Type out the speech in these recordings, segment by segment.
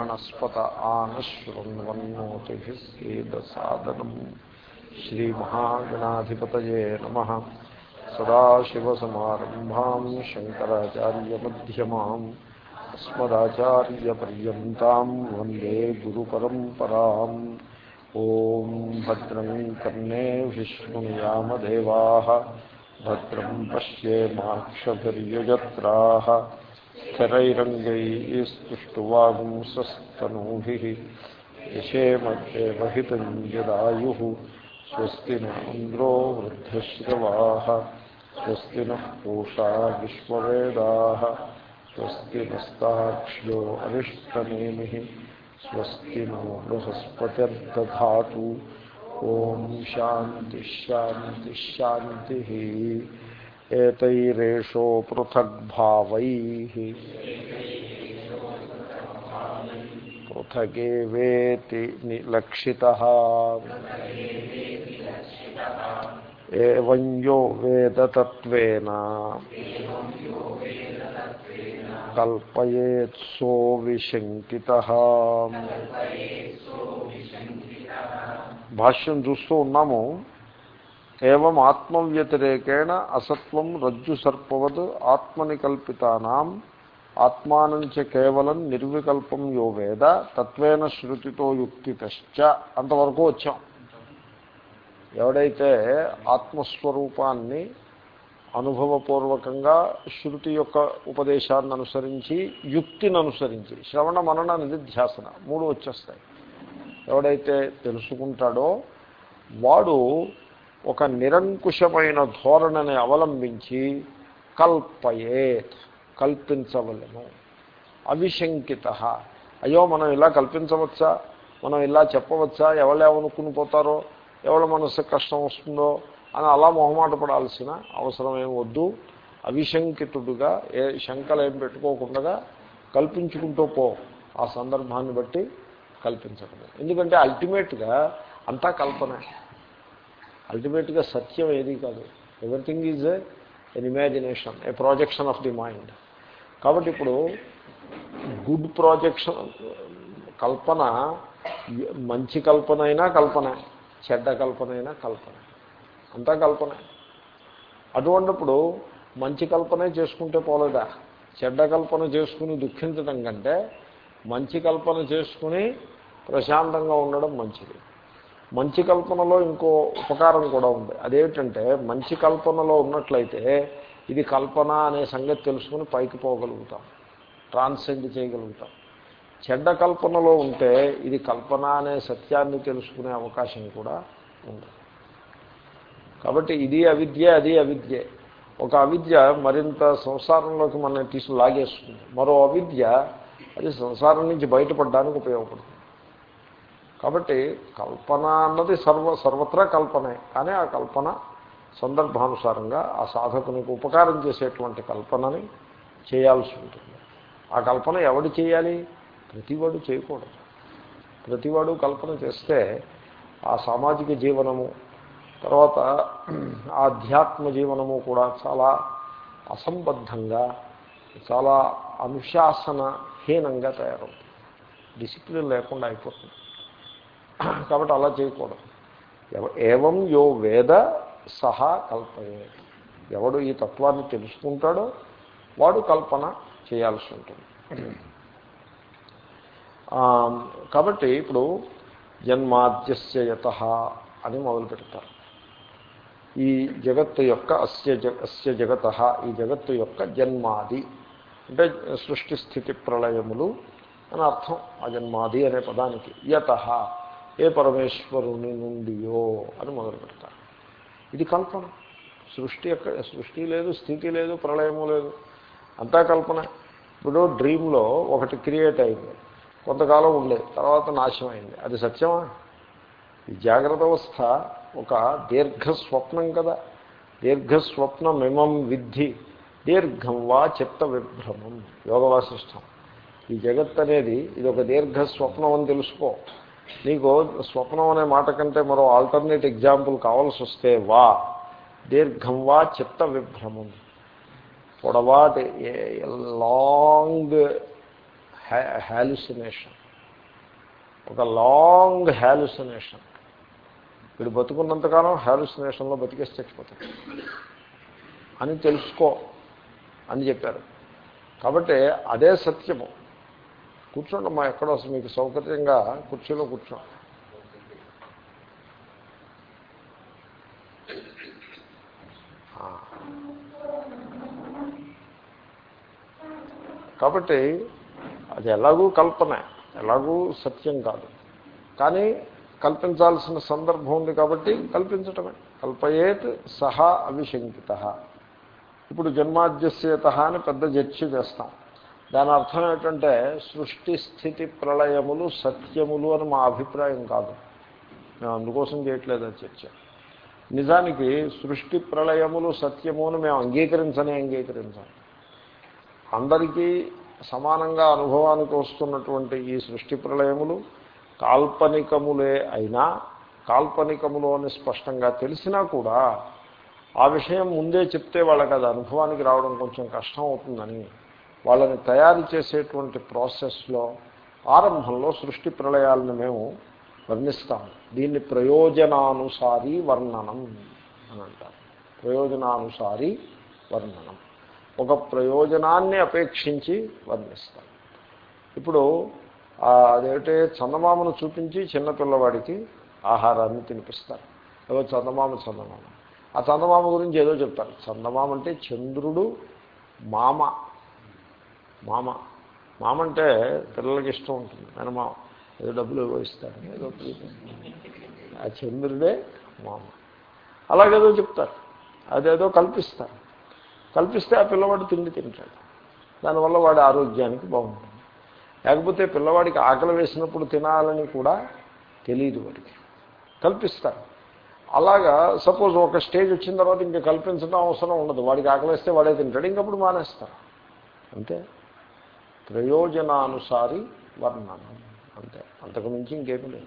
ब्रह्मणस्पत आनशृण्वन्नोतिभिः सेदसादनम् श्रीमहागणाधिपतये नमः। सदाशिवसमारम्भां शङ्कराचार्यमध्यमाम् अस्मदाचार्यपर्यन्तां वंदे गुरुपरम्पराम्। ॐ भद्रं कर्णे विष्णुयामदेवाः, भद्रं पश्ये माक्षभिर्युजत्राः। శరైరంగై సుష్టువాగుంసస్తనూభి యశేమేవహితం జదాయు స్వస్తి నంద్రో వృద్ధశ్రవా స్వస్తి నూషా విశ్వవేదా స్వస్తి నస్తాక్ష్యో అరిష్టనేమి స్వస్తి నో బృహస్పతిర్దా ఓం శాంతిశాంతిశాంతి एतैरेषो पृथग्भावैः पृथगेवेति लक्षितः एवं यो वेदतत्त्वेन కల్పయేత్సో విశంకిత భాష్యం చూస్తూ ఉన్నాము ఏం ఆత్మవ్యతిరేకేణ అసత్వం రజ్జు సర్పవద్ ఆత్మని కల్పితానాం ఆత్మానంచ కేవలం నిర్వికల్పం యో వేద తత్వేన శృతితో యుక్తితశ్చ. అంతవరకు వచ్చాం. ఎవడైతే ఆత్మస్వరూపాన్ని అనుభవపూర్వకంగా శృతి యొక్క ఉపదేశాన్ని అనుసరించి యుక్తిని అనుసరించి శ్రవణ మనన నిధిధ్యాసన మూడు వచ్చేస్తాయి. ఎవడైతే తెలుసుకుంటాడో వాడు ఒక నిరంకుశమైన ధోరణిని అవలంబించి కల్పయేత్ కల్పించవలను. అవిశంకిత. అయ్యో మనం ఇలా కల్పించవచ్చా? మనం ఇలా చెప్పవచ్చా? ఎవరేమనుకుని పోతారో? ఎవరి మనసు కష్టం వస్తుందో? అని అలా మొహమాట పడాల్సిన అవసరం ఏం వద్దు. అవిశంకితుడుగా ఏ శంకలు ఏం పెట్టుకోకుండా కల్పించుకుంటూ పో. ఆ సందర్భాన్ని బట్టి కల్పించడం ఎందుకంటే అల్టిమేట్గా అంతా కల్పనే. అల్టిమేట్గా సత్యం ఏది కాదు. Everything is in imagination a projection of the mind కాబట్టి ఇప్పుడు గుడ్ ప్రాజెక్షన్ కల్పన మంచి కల్పన అయినా కల్పన చెడ్డ కల్పన అయినా కల్పన. అంతా కల్పన. అటువంటిప్పుడు మంచి కల్పనే చేసుకుంటే పోలేదా? చెడ్డ కల్పన చేసుకుని దుఃఖించడం కంటే మంచి కల్పన చేసుకుని ప్రశాంతంగా ఉండడం మంచిది. మంచి కల్పనలో ఇంకో ఉపకారం కూడా ఉంది. అదేమిటంటే మంచి కల్పనలో ఉన్నట్లయితే ఇది కల్పన అనే సంగతి తెలుసుకుని పైకి పోగలుగుతాం. ట్రాన్సెండ్ చేయగలుగుతాం. చెడ్డ కల్పనలో ఉంటే ఇది కల్పన అనే సత్యాన్ని తెలుసుకునే అవకాశం కూడా ఉంది. కాబట్టి ఇది అవిద్య అది అవిద్య. ఒక అవిద్య మరింత సంసారంలోకి మనం తీసుకు లాగేస్తుంది. మరో అవిద్య అది సంసారం నుంచి బయటపడడానికి ఉపయోగపడుతుంది. కాబట్టి కల్పన అన్నది సర్వ సర్వత్రా కల్పనే. కానీ ఆ కల్పన సందర్భానుసారంగా ఆ సాధకునికి ఉపకారం చేసేటువంటి కల్పనని చేయాల్సి ఉంటుంది. ఆ కల్పన ఎవడు చేయాలి? ప్రతివాడు చేయకూడదు. ప్రతివాడు కల్పన చేస్తే ఆ సామాజిక జీవనము తర్వాత ఆధ్యాత్మ జీవనము కూడా చాలా అసంబద్ధంగా చాలా అనుశాసనహీనంగా తయారవుతుంది. డిసిప్లిన్ లేకుండా అయిపోతుంది. కాబట్టి అలా చేయకూడదు. ఏవం యో వేద సహా కల్పయే. ఎవడు ఈ తత్వాన్ని తెలుసుకుంటాడో వాడు కల్పన చేయాల్సి ఉంటుంది. కాబట్టి ఇప్పుడు జన్మాద్యస్య యత అని మొదలు పెడతారు. ఈ జగత్తు యొక్క అస్య అస్య జగత ఈ జగత్తు యొక్క జన్మాది అంటే సృష్టి స్థితి ప్రళయములు అని అర్థం ఆ జన్మాది అనే పదానికి. యత ఏ పరమేశ్వరుని నుండియో అని మొదలు పెడతారు. ఇది కల్పన. సృష్టి ఎక్కడ సృష్టి లేదు స్థితి లేదు ప్రళయము లేదు. అంతా కల్పన. ఇప్పుడు డ్రీమ్లో ఒకటి క్రియేట్ అయింది. కొంతకాలం ఉండే తర్వాత నాశమైంది అది సత్యమా? ఈ జాగ్రత్త అవస్థ ఒక దీర్ఘస్వప్నం కదా. దీర్ఘస్వప్నమిమం విద్ధి. దీర్ఘం వా చిత్త విభ్రమం. యోగవాసిష్టం ఈ జగత్ అనేది ఇది ఒక దీర్ఘస్వప్నం అని తెలుసుకో. నీకు స్వప్నం అనే మాట కంటే మరో ఆల్టర్నేట్ ఎగ్జాంపుల్ కావాల్సి వస్తే వా. దీర్ఘం వా చిత్త విభ్రమం. పొడవాటి లాంగ్ హాలుసినేషన్ ఒక లాంగ్ హ్యాలుసినేషన్ వీడు బతుకున్నంతకాలం హ్యాలుసినేషన్లో బతికేసి చచ్చిపోతాడు. అని తెలుసుకో అని చెప్పారు. కాబట్టి అదే సత్యము. కూర్చోండి మా ఎక్కడో మీకు సౌకర్యంగా కుర్చీలో కూర్చో. కాబట్టి అది ఎలాగూ కల్పన ఎలాగూ సత్యం కాదు. కానీ కల్పించాల్సిన సందర్భం ఉంది కాబట్టి కల్పించటమే. కల్పయేత్ సహా అవిశంకిత ఇప్పుడు జన్మాద్యస్యత అని పెద్ద చర్చ చేస్తాం దాని అర్థం ఏంటంటే సృష్టి స్థితి ప్రళయములు సత్యములు అని మా అభిప్రాయం కాదు. మేము అందుకోసం చేయట్లేదు చర్చ. నిజానికి సృష్టి ప్రళయములు సత్యము అని మేము అంగీకరించనే అంగీకరించాం. అందరికీ సమానంగా అనుభవానికి వస్తున్నటువంటి ఈ సృష్టి ప్రళయములు కాల్పనికములే అయినా కాల్పనికములు అని స్పష్టంగా తెలిసినా కూడా ఆ విషయం ముందే చెప్తే వాళ్ళకి అది అనుభవానికి రావడం కొంచెం కష్టం అవుతుందని వాళ్ళని తయారు చేసేటువంటి ప్రాసెస్లో ఆరంభంలో సృష్టి ప్రళయాలను మేము వర్ణిస్తాం. దీన్ని ప్రయోజనానుసారి వర్ణనం అని అంటారు. ప్రయోజనానుసారి వర్ణనం. ఒక ప్రయోజనాన్ని అపేక్షించి వర్ణిస్తాం. ఇప్పుడు అదేమిటే? చందమామను చూపించి చిన్నపిల్లవాడికి ఆహారాన్ని తినిపిస్తారు. ఏదో చందమామ చందమామ. ఆ చందమామ గురించి ఏదో చెప్తారు. చందమామ అంటే చంద్రుడు మామ. మామ. మామ అంటే పిల్లలకి ఇష్టం ఉంటుంది. మేనమామ ఏదో డబ్బులు ఏవో ఇస్తారు. ఏదో ఆ చంద్రుడే మామ. అలాగేదో చెప్తారు. అదేదో కల్పిస్తారు. కల్పిస్తే ఆ పిల్లవాడు తిండి తింటాడు. దానివల్ల వాడి ఆరోగ్యానికి బాగుంటుంది. లేకపోతే పిల్లవాడికి ఆకలి వేసినప్పుడు తినాలని కూడా తెలియదు వాడికి. కల్పిస్తారు. అలాగా సపోజ్ ఒక స్టేజ్ వచ్చిన తర్వాత ఇంకా కల్పించడం అవసరం ఉండదు. వాడికి ఆకలి వేస్తే వాడే తింటాడు. ఇంకప్పుడు మానేస్తారు. అంతే. ప్రయోజనానుసారి వర్ణనం. అంతే. అంతకుమించి ఇంకేమీ లేదు.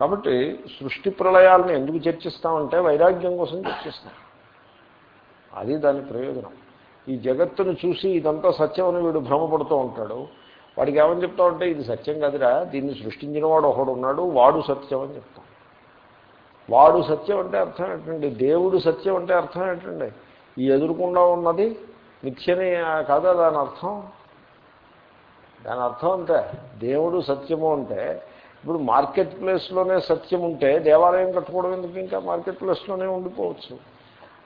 కాబట్టి సృష్టి ప్రళయాలను ఎందుకు చర్చిస్తామంటే వైరాగ్యం కోసం చర్చిస్తాం. అది దాని ప్రయోజనం. ఈ జగత్తును చూసి ఇదంతా సత్యం అని వీడు భ్రమపడుతూ ఉంటాడు. వాడికి ఏమని చెప్తా ఉంటే ఇది సత్యం కదిరా దీన్ని సృష్టించిన వాడు ఒకడు ఉన్నాడు వాడు సత్యం అని చెప్తాం. వాడు సత్యం అంటే అర్థం ఏంటండి? దేవుడు సత్యం అంటే అర్థం ఏంటండి? ఈ ఎదురుకుండా ఉన్నది నిత్యనే కాదా దాని అర్థం? దాని అర్థం అంతే దేవుడు సత్యము అంటే ఇప్పుడు మార్కెట్ ప్లేస్లోనే సత్యం ఉంటే దేవాలయం కట్టుకోవడం ఎందుకు ఇంకా మార్కెట్ ప్లేస్లోనే ఉండిపోవచ్చు?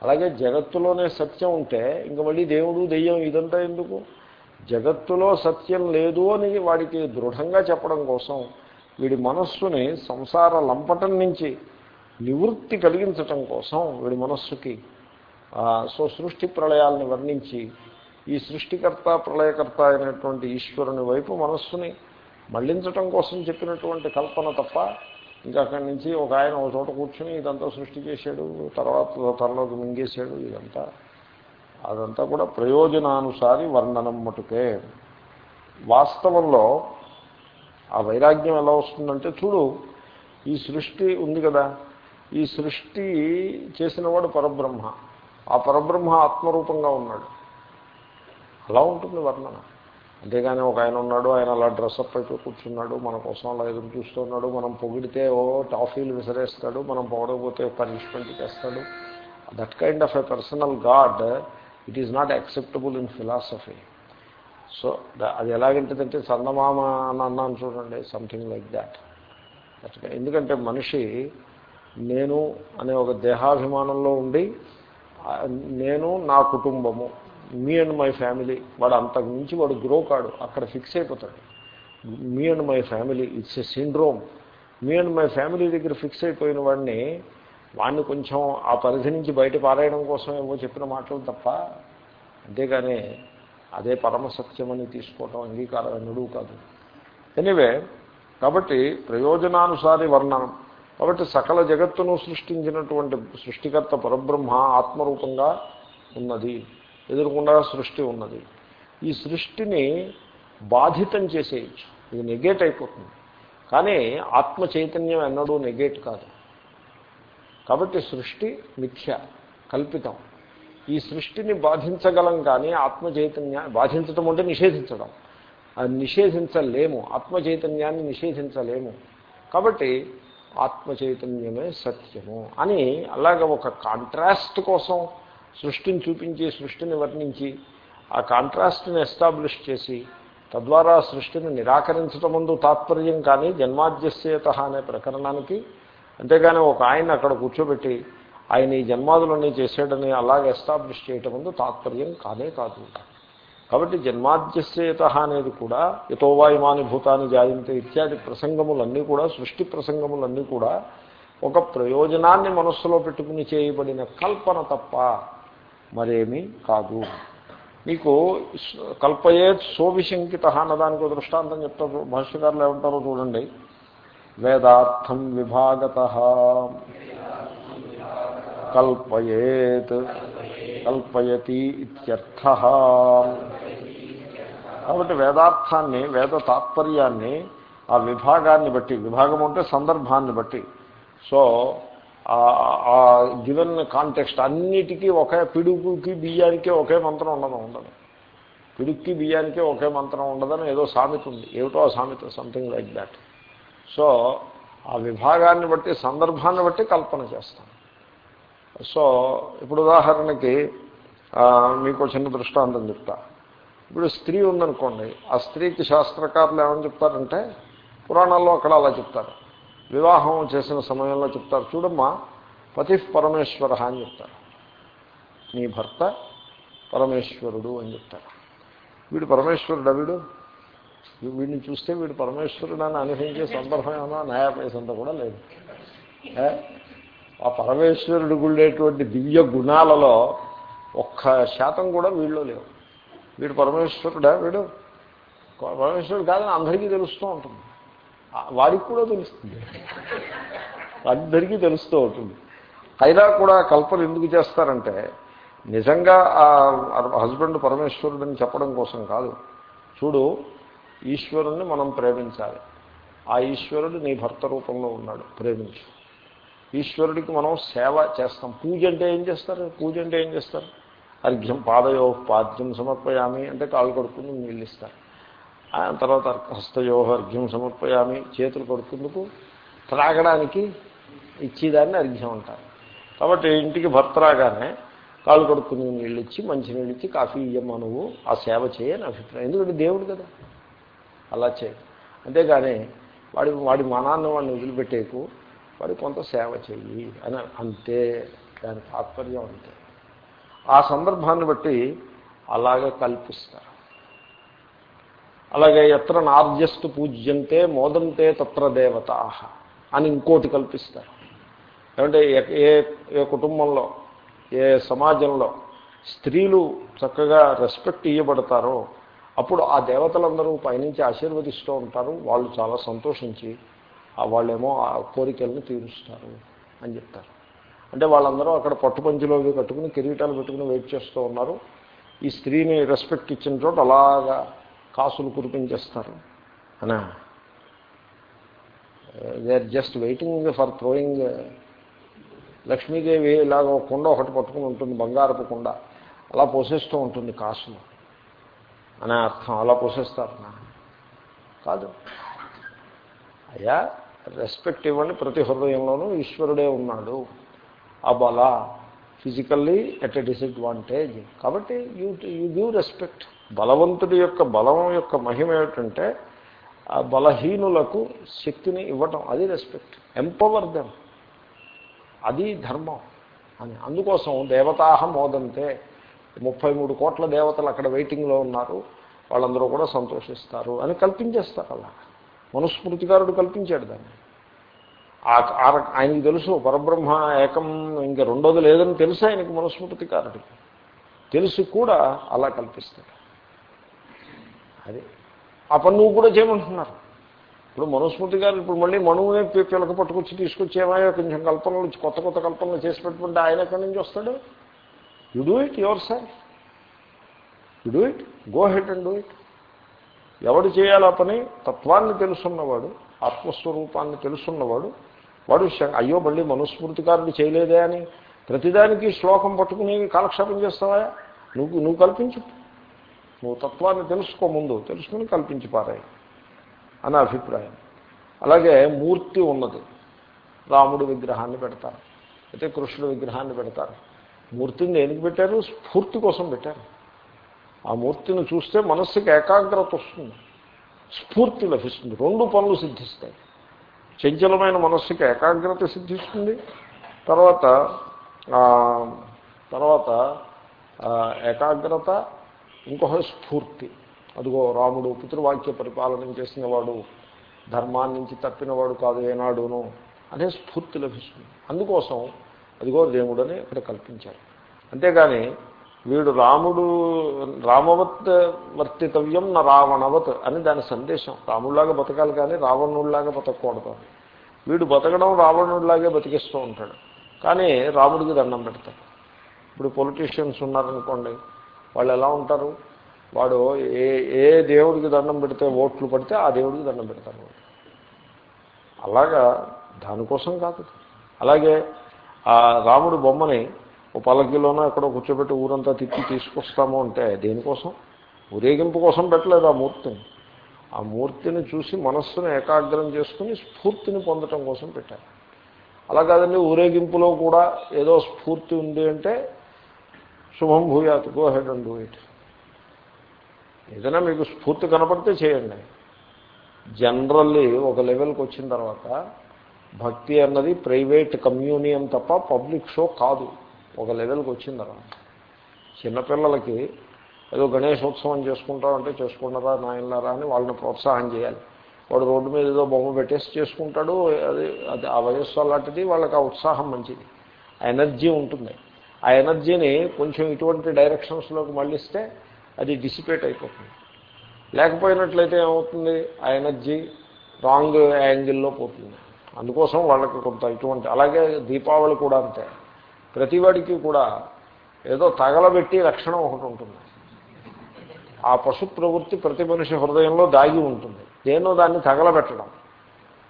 అలాగే జగత్తులోనే సత్యం ఉంటే ఇంకా మళ్ళీ దేవుడు దెయ్యం ఇదంతా ఎందుకు? జగత్తులో సత్యం లేదు అని వాడికి దృఢంగా చెప్పడం కోసం వీడి మనస్సుని సంసార లంపటం నుంచి నివృత్తి కలిగించటం కోసం వీడి మనస్సుకి సో సృష్టి ప్రళయాలను వర్ణించి ఈ సృష్టికర్త ప్రళయకర్త అయినటువంటి ఈశ్వరుని వైపు మనస్సుని మళ్ళించటం కోసం చెప్పినటువంటి కల్పన తప్ప ఇంకా అక్కడి నుంచి ఒక ఆయన ఒక చోట కూర్చుని ఇదంతా సృష్టి చేశాడు తర్వాత తనలోకి మింగేశాడు ఇదంతా. అదంతా కూడా ప్రయోజనానుసారి వర్ణనం మటుకే. వాస్తవంలో ఆ వైరాగ్యం ఎలా వస్తుందంటే చూడు ఈ సృష్టి ఉంది కదా ఈ సృష్టి చేసినవాడు పరబ్రహ్మ ఆ పరబ్రహ్మ ఆత్మరూపంగా ఉన్నాడు. అలా ఉంటుంది వర్ణన. అంతేగాని ఒక ఆయన ఉన్నాడు ఆయన అలా డ్రెస్అప్ అయిపోయి కూర్చున్నాడు మన కోసం అలా ఎదురు చూస్తున్నాడు మనం పొగిడితే ఓ టాఫీలు విసిరేస్తాడు మనం పొగడకపోతే పనిష్మెంట్ చేస్తాడు. That kind of a personal god it is not acceptable in philosophy so అది ఎలాగంటుందంటే చందమామ అని అన్నాను చూడండి సంథింగ్ లైక్ దాట్ ఎందుకంటే మనిషి నేను అనే ఒక దేహాభిమానంలో ఉండి నేను నా కుటుంబము. మీ అండ్ మై ఫ్యామిలీ వాడు అంతకు మించి వాడు గ్రో కాడు అక్కడ ఫిక్స్ అయిపోతాడు. Me and my family it's a syndrome. Me and my family దగ్గర ఫిక్స్ అయిపోయిన వాడిని వాడిని కొంచెం ఆ పరిధి నుంచి బయట పారేయడం కోసం ఏమో చెప్పిన మాటలు తప్ప అంతేగాని అదే పరమసత్యమని తీసుకోవటం అంగీకారం ఎన్నడూ కాదు. ఎనివే కాబట్టి ప్రయోజనానుసారి వర్ణనం. కాబట్టి సకల జగత్తును సృష్టించినటువంటి సృష్టికర్త పరబ్రహ్మ ఆత్మరూపంగా ఉన్నది. ఎదురుకుండా సృష్టి ఉన్నది. ఈ సృష్టిని బాధితం చేసేయచ్చు. ఇది నెగేట్ అయిపోతుంది. కానీ ఆత్మ చైతన్యం ఎన్నడూ నెగేట్ కాదు. కాబట్టి సృష్టి మిథ్య కల్పితం. ఈ సృష్టిని బాధించగలం కానీ ఆత్మ చైతన్య బాధించడం అంటే నిషేధించడం. అది నిషేధించలేము. ఆత్మ చైతన్యాన్ని నిషేధించలేము. కాబట్టి ఆత్మ చైతన్యమే సత్యము అని అలాగ ఒక కాంట్రాస్ట్ కోసం సృష్టిని చూపించి సృష్టిని వర్ణించి ఆ కాంట్రాస్ట్ని ఎస్టాబ్లిష్ చేసి తద్వారా సృష్టిని నిరాకరించడం ముందు తాత్పర్యం కానీ జన్మాద్యస్యత అనే ప్రకరణానికి. అంతేగాని ఒక ఆయన అక్కడ కూర్చోబెట్టి ఆయన ఈ జన్మాదులన్నీ చేసేటని అలాగే ఎస్టాబ్లిష్ చేయటం ముందు తాత్పర్యం కానే కాదు కాబట్టి జన్మాద్యస్యత అనేది కూడా యతోవాయుమాని భూతాన్ని జాయింతే ఇత్యాది ప్రసంగములన్నీ కూడా సృష్టి ప్రసంగములన్నీ కూడా ఒక ప్రయోజనాన్ని మనస్సులో పెట్టుకుని చేయబడిన కల్పన తప్ప మరేమీ కాదు. మీకు కల్పయేత్ సోవిశంకిత అన్నదానికి దృష్టాంతం చెప్తారు. భాష్యకారులు ఏమంటారో చూడండి. వేదార్థం విభాగత. కల్పయేత్ కల్పయతి ఇత్యర్థ. కాబట్టి వేదార్థాన్ని వేద తాత్పర్యాన్ని ఆ విభాగాన్ని బట్టి విభాగం అంటే సందర్భాన్ని బట్టి. సో ఆ గివెన్ కాంటెక్స్ట్ అన్నిటికీ ఒకే పిడుగుకి బియ్యానికి ఒకే మంత్రం ఉండదు ఉండదు. పిడుక్కి బియ్యానికి ఒకే మంత్రం ఉండదని ఏదో సామెత ఉంది. ఏమిటో ఆ సామెత? సంథింగ్ లైక్ దాట్ సో ఆ విభాగాన్ని బట్టి సందర్భాన్ని బట్టి కల్పన చేస్తాం. సో ఇప్పుడు ఉదాహరణకి మీకు చిన్న దృష్టాంతం చెప్తా. ఇప్పుడు స్త్రీ ఉందనుకోండి ఆ స్త్రీకి శాస్త్రకారులు ఏమని చెప్తారంటే పురాణాల్లో అక్కడ అలా చెప్తారు. వివాహం చేసిన సమయంలో చెప్తారు చూడమ్మా పతి పరమేశ్వర అని చెప్తారు. నీ భర్త పరమేశ్వరుడు అని చెప్తారు. వీడు పరమేశ్వరుడు వీడు? వీడిని చూస్తే వీడు పరమేశ్వరుడు అని అనుభవించే సందర్భం ఏమన్నా న్యాయపేసంతా కూడా లేదు. ఆ పరమేశ్వరుడు గుండేటువంటి దివ్య గుణాలలో ఒక్క శాతం కూడా వీళ్ళు లేవు. వీడు పరమేశ్వరుడా వీడు? పరమేశ్వరుడు కాదని అందరికీ తెలుస్తూ ఉంటుంది. వాడికి కూడా తెలుస్తుంది. అందరికీ తెలుస్తూ ఉంటుంది. అయినా కూడా కల్పన ఎందుకు చేస్తారంటే నిజంగా ఆ హస్బెండ్ పరమేశ్వరుడని చెప్పడం కోసం కాదు. చూడు ఈశ్వరుణ్ణి మనం ప్రేమించాలి. ఆ ఈశ్వరుడు నీ భర్త రూపంలో ఉన్నాడు ప్రేమించు. ఈశ్వరుడికి మనం సేవ చేస్తాం. పూజ అంటే ఏం చేస్తారు? పూజ అంటే ఏం చేస్తారు? అర్ఘ్యం పాదయో పాద్యం సమర్పయామి అంటే కాళ్ళు కడుక్కుని నీళ్ళు ఇస్తారు. తర్వాత హస్తయోహ అర్ఘ్యం సమర్పయామి చేతులు కొడుకుందుకు త్రాగడానికి ఇచ్చేదాన్ని అర్ఘ్యం అంటారు కాబట్టి ఇంటికి భర్త రాగానే కాలు కొడుకుని నీళ్ళు ఇచ్చి మంచినీళ్ళు ఇచ్చి కాఫీ ఇయ్యమ్మా నువ్వు ఆ సేవ చేయని అభిప్రాయం. ఎందుకంటే దేవుడు కదా. అలా చేయ. అంతేగాని వాడి వాడి మనాన్ని వాడిని వదిలిపెట్టేకు వాడి కొంత సేవ చెయ్యి అని అంతే దాని తాత్పర్యం అంతే. ఆ సందర్భాన్ని బట్టి అలాగే కల్పిస్తారు. అలాగే ఎత్ర నార్జస్తు పూజ్యంతే మోదంతే తత్ర దేవత అని ఇంకోటి కల్పిస్తారు. ఏమంటే ఏ ఏ కుటుంబంలో ఏ సమాజంలో స్త్రీలు చక్కగా రెస్పెక్ట్ ఇవ్వబడతారో అప్పుడు ఆ దేవతలందరూ పైనుంచి ఆశీర్వదిస్తూ ఉంటారు వాళ్ళు చాలా సంతోషించి వాళ్ళేమో ఆ కోరికలను తీరుస్తారు అని చెప్తారు. అంటే వాళ్ళందరూ అక్కడ పట్టుపంచులో కట్టుకుని కిరీటాలు పెట్టుకుని వెయిట్ చేస్తూ ఉన్నారు. ఈ స్త్రీని రెస్పెక్ట్ ఇచ్చిన చోట అలాగా కాసులు కురిపించేస్తారు. అనా they are just waiting for throwing Lakshmidevi ఇలాగ కుండ ఒకటి పట్టుకుని ఉంటుంది బంగారపు కుండ. అలా పోసేస్తూ ఉంటుంది కాసులు. అనే అర్థం అలా పోసేస్తారు. కాదు. అయ్యా రెస్పెక్ట్ ఇవ్వండి ప్రతి హృదయంలోనూ ఈశ్వరుడే ఉన్నాడు. అబలా ఫిజికల్లీ ఎట్ ఎ డిసడ్వాంటేజ్ కాబట్టి యూ యూ గివ్ రెస్పెక్ట్ బలవంతుడి యొక్క బలం యొక్క మహిమ ఏమిటంటే ఆ బలహీనులకు శక్తిని ఇవ్వటం. అది రెస్పెక్ట్ ఎంపవర్ దెమ్ అది ధర్మం. అని. అందుకోసం దేవతాహం మోదంతే. ముప్పై మూడు కోట్ల దేవతలు అక్కడ వెయిటింగ్లో ఉన్నారు. వాళ్ళందరూ కూడా సంతోషిస్తారు. అని కల్పించేస్తారు అలా. మనుస్మృతికారుడు కల్పించాడు దాన్ని. ఆయనకి తెలుసు పరబ్రహ్మ ఏకం ఇంకా రెండోది లేదని తెలుసు ఆయనకి మనుస్మృతికారుడికి తెలుసు కూడా అలా కల్పిస్తాడు. అది. ఆ పని నువ్వు కూడా చేయమంటున్నారు. ఇప్పుడు మనుస్మృతి గారు ఇప్పుడు మళ్ళీ మనువునే పిలక పట్టుకొచ్చి తీసుకొచ్చేమో కొంచెం కల్పనలు కొత్త కొత్త కల్పనలు చేసి పెట్టుకుంటే ఆయన ఎక్కడి నుంచి వస్తాడు? You do it yourself you do it go ahead and do it ఎవడు చేయాలి ఆ పని? తత్వాన్ని తెలుసున్నవాడు ఆత్మస్వరూపాన్ని తెలుసున్నవాడు వాడు అయ్యో మళ్ళీ మనుస్మృతికారుడు చేయలేదే అని ప్రతిదానికి శ్లోకం పట్టుకుని కాలక్షేపం చేస్తావా? నువ్వు నువ్వు కల్పించు. నువ్వు తత్వాన్ని తెలుసుకో ముందు. తెలుసుకుని కల్పించి పారాయి. అని అభిప్రాయం. అలాగే మూర్తి ఉన్నది. రాముడు విగ్రహాన్ని పెడతారు. అయితే కృష్ణుడు విగ్రహాన్ని పెడతారు. మూర్తిని దేనికి పెట్టారు? స్ఫూర్తి కోసం పెట్టారు. ఆ మూర్తిని చూస్తే మనస్సుకి ఏకాగ్రత వస్తుంది. స్ఫూర్తి లభిస్తుంది. రెండు పనులు సిద్ధిస్తాయి. చంచలమైన మనస్సుకి ఏకాగ్రత సిద్ధిస్తుంది. తర్వాత తర్వాత ఏకాగ్రత ఇంకొక స్ఫూర్తి. అదిగో రాముడు పితృవాక్య పరిపాలన చేసిన వాడు ధర్మాన్ని నుంచి తప్పినవాడు కాదు ఏనాడును. అనే స్ఫూర్తి లభిస్తుంది. అందుకోసం అదిగో దేవుడని ఇక్కడ కల్పించారు. అంతేగాని వీడు రాముడు రామవత్ వర్తితవ్యం నా రావణవత్ అని దాని సందేశం. రాముడిలాగా బతకాలి కానీ రావణుడిలాగా బతకూడదు వీడు బతకడం రావణుడిలాగే బతికిస్తూ ఉంటాడు. కానీ రాముడికి దండం పెడతాడు. ఇప్పుడు పొలిటీషియన్స్ ఉన్నారనుకోండి వాళ్ళు ఎలా ఉంటారు? వాడు ఏ ఏ దేవుడికి దండం పెడితే ఓట్లు పడితే ఆ దేవుడికి దండం పెడతారు అలాగా దానికోసం కాదు. అలాగే ఆ రాముడు బొమ్మని ఓ పల్లకిలోనో ఎక్కడో కూర్చోబెట్టి ఊరంతా తిప్పి తీసుకొస్తాము అంటే దేనికోసం? ఊరేగింపు కోసం పెట్టలేదు ఆ మూర్తిని. ఆ మూర్తిని చూసి మనస్సును ఏకాగ్రం చేసుకుని స్ఫూర్తిని పొందటం కోసం పెట్టారు. అలా కాదండి ఊరేగింపులో కూడా ఏదో స్ఫూర్తి ఉంది అంటే శుభం భూయాత్ go ahead and do it. ఏదైనా మీకు స్ఫూర్తి కనపడితే చేయండి. జనరల్లీ ఒక లెవెల్కి వచ్చిన తర్వాత భక్తి అన్నది ప్రైవేట్ కమ్యూనియం తప్ప పబ్లిక్ షో కాదు. ఒక లెవెల్కి వచ్చిన తర్వాత. చిన్నపిల్లలకి ఏదో గణేశోత్సవం చేసుకుంటామంటే చేసుకున్నారా నాయనలారా అని వాళ్ళని ప్రోత్సాహం చేయాలి. వాడు రోడ్డు మీద ఏదో బొమ్మ పెట్టేసి చేసుకుంటాడు అది అది ఆ వయస్సు అలాంటిది వాళ్ళకి ఆ ఉత్సాహం మంచిది. ఆ ఎనర్జీ ఉంటుంది. ఆ ఎనర్జీని కొంచెం ఇటువంటి డైరెక్షన్స్లోకి మళ్ళిస్తే అది డిసిపేట్ అయిపోతుంది. లేకపోయినట్లయితే ఏమవుతుంది? ఆ ఎనర్జీ రాంగ్ యాంగిల్లో పోతుంది. అందుకోసం వాళ్ళకి కొంత ఇటువంటి అలాగే దీపావళి కూడా అంతే. ప్రతివాడికి కూడా ఏదో తగలబెట్టి లక్షణం ఒకటి ఉంటుంది. ఆ పశు ప్రవృత్తి ప్రతి మనిషి హృదయంలో దాగి ఉంటుంది. దేనో దాన్ని తగలబెట్టడం.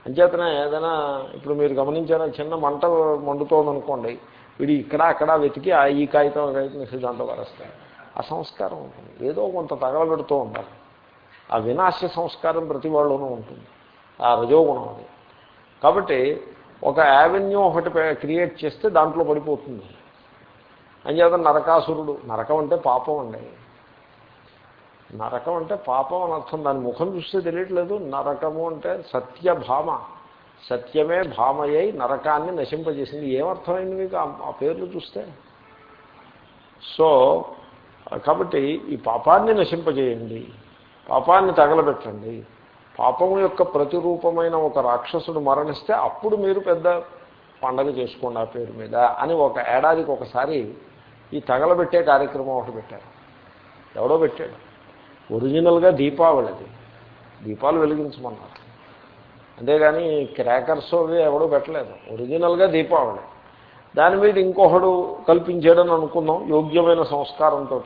అంచేతనే ఏదైనా ఇప్పుడు మీరు గమనించారా చిన్న మంట మండుతోందనుకోండి వీడు ఇక్కడ అక్కడ వెతికి ఆ ఈ కాగితం కాగితం దాంట్లో వరేస్తాయి ఆ సంస్కారం ఉంటుంది. ఏదో కొంత తగలబెడుతూ ఉండాలి. ఆ వినాశ సంస్కారం ప్రతి వాళ్ళలోనూ ఉంటుంది. ఆ రజోగుణం అది. కాబట్టి ఒక యావెన్యూ ఒకటి క్రియేట్ చేస్తే దాంట్లో పడిపోతుంది. అంచేత నరకాసురుడు నరకం అంటే పాపం అండి. నరకం అంటే పాపం అని అర్థం దాని ముఖం చూస్తే తెలియట్లేదు. నరకము అంటే సత్యభామ. సత్యమే భామయ్యి నరకాన్ని నశింపజేసింది. ఏమర్థమైంది మీకు ఆ పేర్లు చూస్తే? సో కాబట్టి ఈ పాపాన్ని నశింపజేయండి. పాపాన్ని తగలబెట్టండి. పాపము యొక్క ప్రతిరూపమైన ఒక రాక్షసుడు మరణిస్తే అప్పుడు మీరు పెద్ద పండగ చేసుకోండి ఆ పేరు మీద అని ఒక ఏడాదికి ఒకసారి ఈ తగలబెట్టే కార్యక్రమం ఒకటి పెట్టారు. ఎవడో పెట్టాడు. ఒరిజినల్గా దీపావళి అది. దీపాలు వెలిగించమన్నారు. అంతేగాని క్రాకర్స్ అవి ఎవడో పెట్టలేదు. ఒరిజినల్గా దీపావళి. దాని మీద ఇంకొకడు కల్పించాడని అనుకుందాం యోగ్యమైన సంస్కారంతో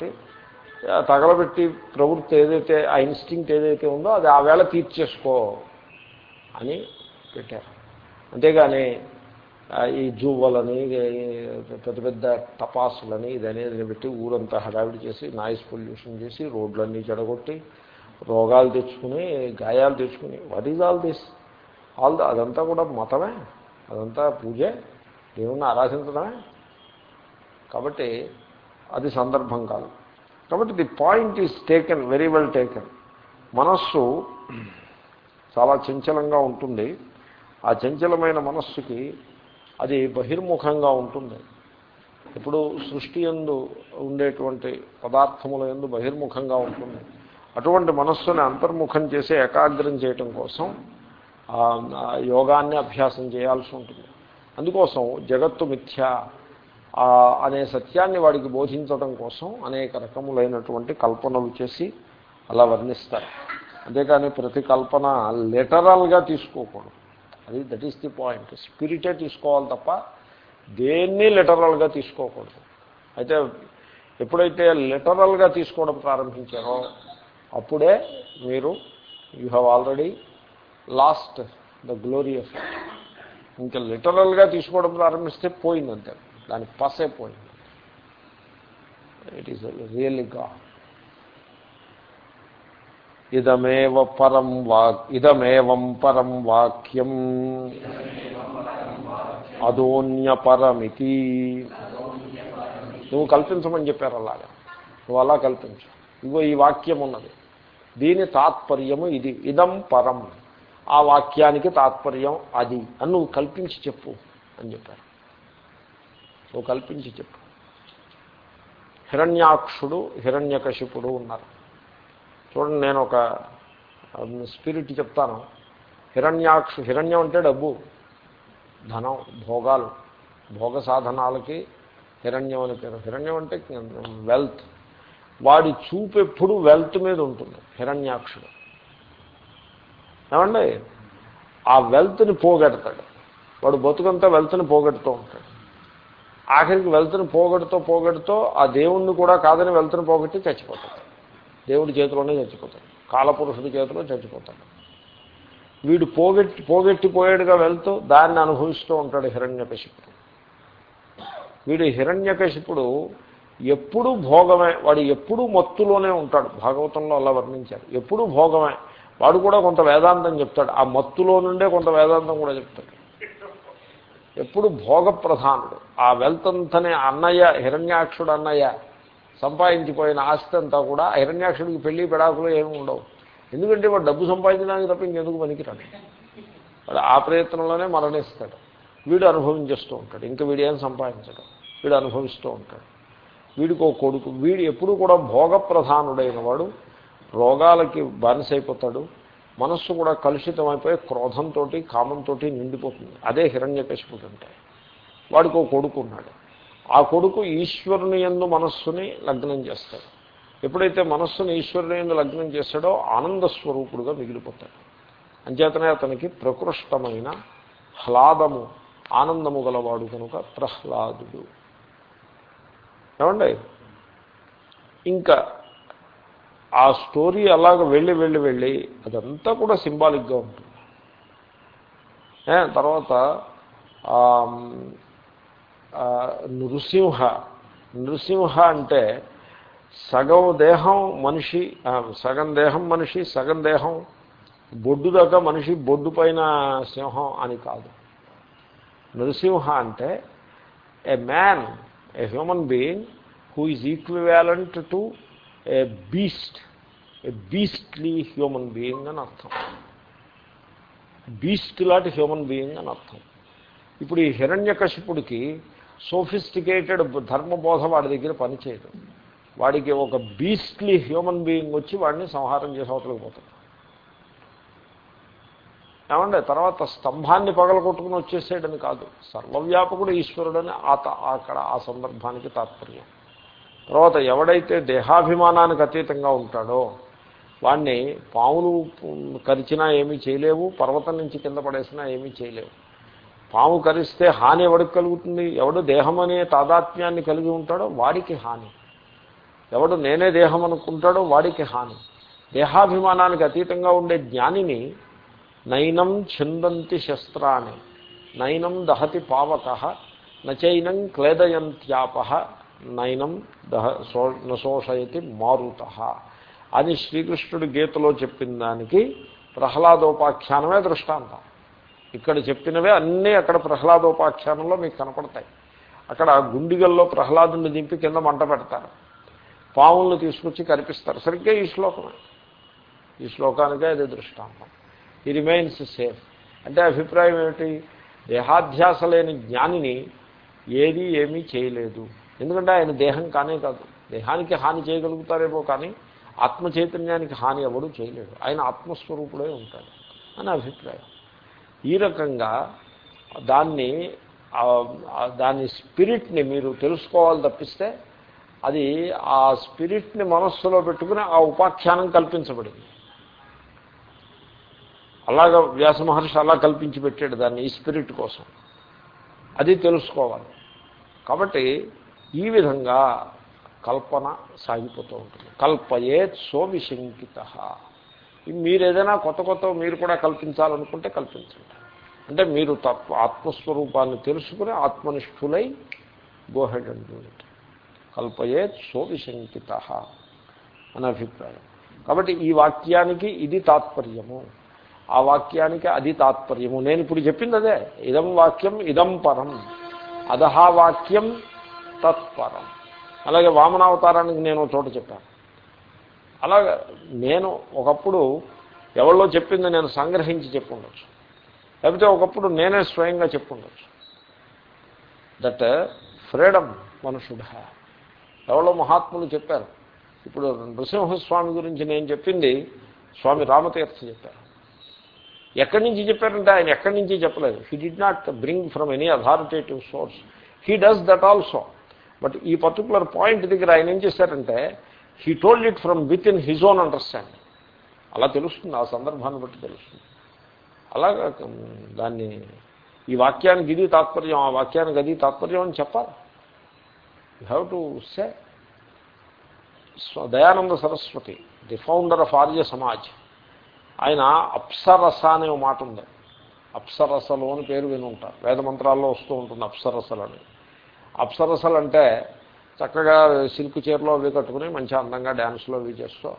తగలబెట్టి ప్రవృత్తి ఏదైతే ఆ ఇన్స్టింక్ట్ ఏదైతే ఉందో అది ఆ వేళ తీర్చేసుకో అని పెట్టారు. అంతేగాని ఈ జువ్వలని పెద్ద పెద్ద తపాసులని ఇదనేది పెట్టి ఊరంతా హడావిడి చేసి నాయిస్ పొల్యూషన్ చేసి రోడ్లన్నీ చెడగొట్టి రోగాలు తెచ్చుకుని గాయాలు తెచ్చుకుని what is all this? All అదంతా కూడా మతమే. అదంతా పూజే. దేవుణ్ణి ఆరాధించడమే. కాబట్టి అది సందర్భం కాదు. కాబట్టి the point is taken very well taken. మనస్సు చాలా చంచలంగా ఉంటుంది. ఆ చంచలమైన మనస్సుకి అది బహిర్ముఖంగా ఉంటుంది. ఇప్పుడు సృష్టి ఎందు ఉండేటువంటి పదార్థముల ఎందు బహిర్ముఖంగా ఉంటుంది. అటువంటి మనస్సుని అంతర్ముఖం చేసి ఏకాగ్రం చేయటం కోసం యోగాన్ని అభ్యాసం చేయాల్సి ఉంటుంది. అందుకోసం జగత్తు మిథ్య అనే సత్యాన్ని వాడికి బోధించడం కోసం అనేక రకములైనటువంటి కల్పనలు చేసి అలా వర్ణిస్తారు. అంతేకాని ప్రతి కల్పన లిటరల్గా తీసుకోకూడదు. అది దట్ ఈస్ ది పాయింట్ స్పిరిటే తీసుకోవాలి తప్ప దేన్ని లిటరల్గా తీసుకోకూడదు. అయితే ఎప్పుడైతే లిటరల్గా తీసుకోవడం ప్రారంభించారో అప్పుడే మీరు you have already lost the glory of ఇంకా లిటరల్గా తీసుకోవడం ప్రారంభిస్తే పోయిందంతే. దాని పసే పోయింది. ఇట్ ఈస్ రియల్లీ గా ఇదమేవ పరం వాక్ ఇదమేవం పరం వాక్యం అదోన్యపరమితి. నువ్వు కల్పించమని చెప్పారు అలాగా. నువ్వు అలా కల్పించు. ఇగో ఈ వాక్యం ఉన్నది. దీని తాత్పర్యము ఇది. ఇదం పరం. ఆ వాక్యానికి తాత్పర్యం అది. అని నువ్వు కల్పించి చెప్పు అని చెప్పారు. నువ్వు కల్పించి చెప్పు. హిరణ్యాక్షుడు హిరణ్యకశిపుడు ఉన్నారు. చూడండి నేను ఒక స్పిరిట్ చెప్తాను. హిరణ్యాక్షు హిరణ్యం అంటే డబ్బు ధనం భోగాలు. భోగ సాధనాలకి హిరణ్యం అని పేరు. హిరణ్యం అంటే వెల్త్. వాడి చూపు ఎప్పుడు వెల్త్ మీద ఉంటుంది హిరణ్యాక్షుడు. ఏమండి? ఆ వెల్త్ని పోగొడతాడు. వాడు బతుకంతా వెల్త్ని పోగొడుతూ ఉంటాడు. ఆఖరికి వెల్త్ని పోగొడుతూ పోగొడుతూ ఆ దేవుణ్ణి కూడా కాదని వెల్త్ని పోగొట్టి చచ్చిపోతాడు. దేవుడి చేతిలోనే చచ్చిపోతాడు. కాలపురుషుడి చేతిలో చచ్చిపోతాడు. వీడు పోగొట్టి పోగొట్టిపోయాడుగా వెళ్తూ దాన్ని అనుభవిస్తూ ఉంటాడు హిరణ్యకశిపుడు. వీడు హిరణ్యకశిపుడు ఎప్పుడూ భోగమే వాడు ఎప్పుడూ మత్తులోనే ఉంటాడు. భాగవతంలో అలా వర్ణించారు. ఎప్పుడూ భోగమే. వాడు కూడా కొంత వేదాంతం చెప్తాడు. ఆ మత్తులో నుండే కొంత వేదాంతం కూడా చెప్తాడు. ఎప్పుడు భోగ ప్రధానుడు ఆ వెల్తంతనే అన్నయ్య హిరణ్యాక్షుడు అన్నయ్య సంపాదించిపోయిన ఆస్తి అంతా కూడా హిరణ్యాక్షుడికి పెళ్ళి పెడాకులు ఏమి ఉండవు. ఎందుకంటే వాడు డబ్బు సంపాదించడానికి తప్ప ఇంకెందుకు పనికిరాడు. వాడు ఆ ప్రయత్నంలోనే మరణిస్తాడు. వీడు అనుభవించేస్తూ ఉంటాడు. ఇంకా వీడు ఏం సంపాదించడం? వీడు అనుభవిస్తూ ఉంటాడు. వీడికి ఒక కొడుకు. వీడు ఎప్పుడు కూడా భోగ ప్రధానుడైన వాడు రోగాలకి బానిసైపోతాడు. మనస్సు కూడా కలుషితమైపోయి క్రోధంతో కామంతో నిండిపోతుంది. అదే హిరణ్యకశిపుడు అంటే వాడికి ఒక కొడుకు ఉన్నాడు. ఆ కొడుకు ఈశ్వరుని ఎందు మనస్సుని లగ్నం చేస్తాడు. ఎప్పుడైతే మనస్సుని ఈశ్వరుని ఎందు లగ్నం చేస్తాడో ఆనంద స్వరూపుడుగా మిగిలిపోతాడు. అంచేతనే అతనికి ప్రకృష్టమైన హ్లాదము ఆనందము గలవాడు కనుక ప్రహ్లాదుడు. ఏమండి? ఇంకా ఆ స్టోరీ అలాగ వెళ్ళి వెళ్ళి వెళ్ళి అదంతా కూడా సింబాలిక్గా ఉంటుంది. తర్వాత నృసింహ. నృసింహ అంటే సగం దేహం మనిషి సగం దేహం మనిషి సగం దేహం బొడ్డు దాకా మనిషి బొడ్డు పైన సింహం అని కాదు. నృసింహ అంటే a man a human being who is equivalent to a beast a beastly human being అని అర్థం. బీస్ట్ లాంటి హ్యూమన్ బీయింగ్ అని అర్థం. ఇప్పుడు ఈ హిరణ్యకశిపుడికి సోఫిస్టికేటెడ్ ధర్మబోధ వాడి దగ్గర పనిచేయదు వాడికి ఒక బీస్ట్లీ హ్యూమన్ బీయింగ్ వచ్చి వాడిని సంహారం చేసి అవతలకు పోతాడు. ఏమంటే తర్వాత స్తంభాన్ని పగలగొట్టుకుని వచ్చేసేయడని కాదు. సర్వవ్యాపకుడు ఈశ్వరుడని ఆత అక్కడ ఆ సందర్భానికి తాత్పర్యం. తర్వాత ఎవడైతే దేహాభిమానానికి అతీతంగా ఉంటాడో వాణ్ణి పాములు కరిచినా ఏమీ చేయలేవు పర్వతం నుంచి కింద పడేసినా ఏమీ చేయలేవు. పాము కరిస్తే హాని ఎవడికి కలుగుతుంది? ఎవడు దేహం అనే తాదాత్మ్యాన్ని కలిగి ఉంటాడో వాడికి హాని. ఎవడు నేనే దేహం అనుకుంటాడో వాడికి హాని. దేహాభిమానానికి అతీతంగా ఉండే జ్ఞానిని నైనం ఛిందంతి శస్త్రాన్ని నైనం దహతి పావక నచైనం క్లేదయంత్యాప నయనం దహ సో నశోషయతి మారుత అని శ్రీకృష్ణుడు గీతలో చెప్పిన దానికి ప్రహ్లాదోపాఖ్యానమే దృష్టాంతం. ఇక్కడ చెప్పినవే అన్నీ అక్కడ ప్రహ్లాదోపాఖ్యానంలో మీకు కనపడతాయి. అక్కడ గుండిగల్లో ప్రహ్లాదుని దింపి కింద మంట పెడతారు. పావులను తీసుకొచ్చి కనిపిస్తారు సరిగ్గా ఈ శ్లోకమే. ఈ శ్లోకానికే అది దృష్టాంతం. ఈ రిమైన్స్ సేఫ్ అంటే అభిప్రాయం ఏమిటి? దేహాధ్యాస లేని జ్ఞానిని ఏది ఏమీ చేయలేదు. ఎందుకంటే ఆయన దేహం కానే కాదు. దేహానికి హాని చేయగలుగుతారేమో కానీ ఆత్మ చైతన్యానికి హాని ఎవడూ చేయలేడు. ఆయన ఆత్మస్వరూపుడే ఉంటాడు అని అభిప్రాయం. ఈ రకంగా దాన్ని దాని స్పిరిట్ని మీరు తెలుసుకోవాలి తప్పిస్తే అది ఆ స్పిరిట్ని మనస్సులో పెట్టుకుని ఆ ఉపాఖ్యానం కల్పించబడింది. అలాగ వ్యాస మహర్షి అలా కల్పించి పెట్టాడు దాన్ని ఈ స్పిరిట్ కోసం. అది తెలుసుకోవాలి. కాబట్టి ఈ విధంగా కల్పన సాగిపోతూ ఉంటుంది. కల్పయేత్ సోవిశంకిత మీరేదైనా కొత్త కొత్త మీరు కూడా కల్పించాలనుకుంటే కల్పించండి. అంటే మీరు తత్వ ఆత్మస్వరూపాన్ని తెలుసుకుని ఆత్మనిష్ఠులై గోహెడ్ అంటుంది కల్పయే ఇట్ కల్పయేత్ సోవిశంకిత అభిప్రాయం. కాబట్టి ఈ వాక్యానికి ఇది తాత్పర్యము. ఆ వాక్యానికి అది తాత్పర్యము. నేను ఇప్పుడు చెప్పింది అదే. ఇదం వాక్యం ఇదం పరం. అదహా వాక్యం తత్పరం. అలాగే వామనావతారానికి నేను చోట చెప్పాను. అలాగే నేను ఒకప్పుడు ఎవరిలో చెప్పింది నేను సంగ్రహించి చెప్పుండొచ్చు. లేకపోతే ఒకప్పుడు నేనే స్వయంగా చెప్పుండొచ్చు. దట్ ఫ్రీడమ్ మనుషుడు ఎవరో మహాత్ములు చెప్పారు. ఇప్పుడు నృసింహస్వామి గురించి నేను చెప్పింది స్వామి రామతీర్థ చెప్పారు. ఎక్కడి నుంచి చెప్పారంటే ఆయన ఎక్కడి నుంచి చెప్పలేదు. He did not bring from any authoritative source he does that also but ఈ పర్టికులర్ పాయింట్ దగ్గర ఆయన ఏం చేశారంటే he told it from within his own understanding అలా తెలుస్తుంది ఆ సందర్భాన్ని బట్టి తెలుస్తుంది. అలాగా దాన్ని ఈ వాక్యానికి ఇది తాత్పర్యం ఆ వాక్యానికి అది తాత్పర్యం అని చెప్పాలి. You have to say Dayananda Saraswati the founder of Arya Samaj. ఆయన అప్సరస అనే మాట ఉంది. అప్సరసలు అని పేరు విని ఉంటారు. వేద మంత్రాల్లో వస్తూ ఉంటుంది అప్సరసలు అని. అప్సరసలు అంటే చక్కగా సిల్క్ చీరలో అవి కట్టుకుని మంచి అందంగా డ్యాన్స్లో అవి చేస్తూ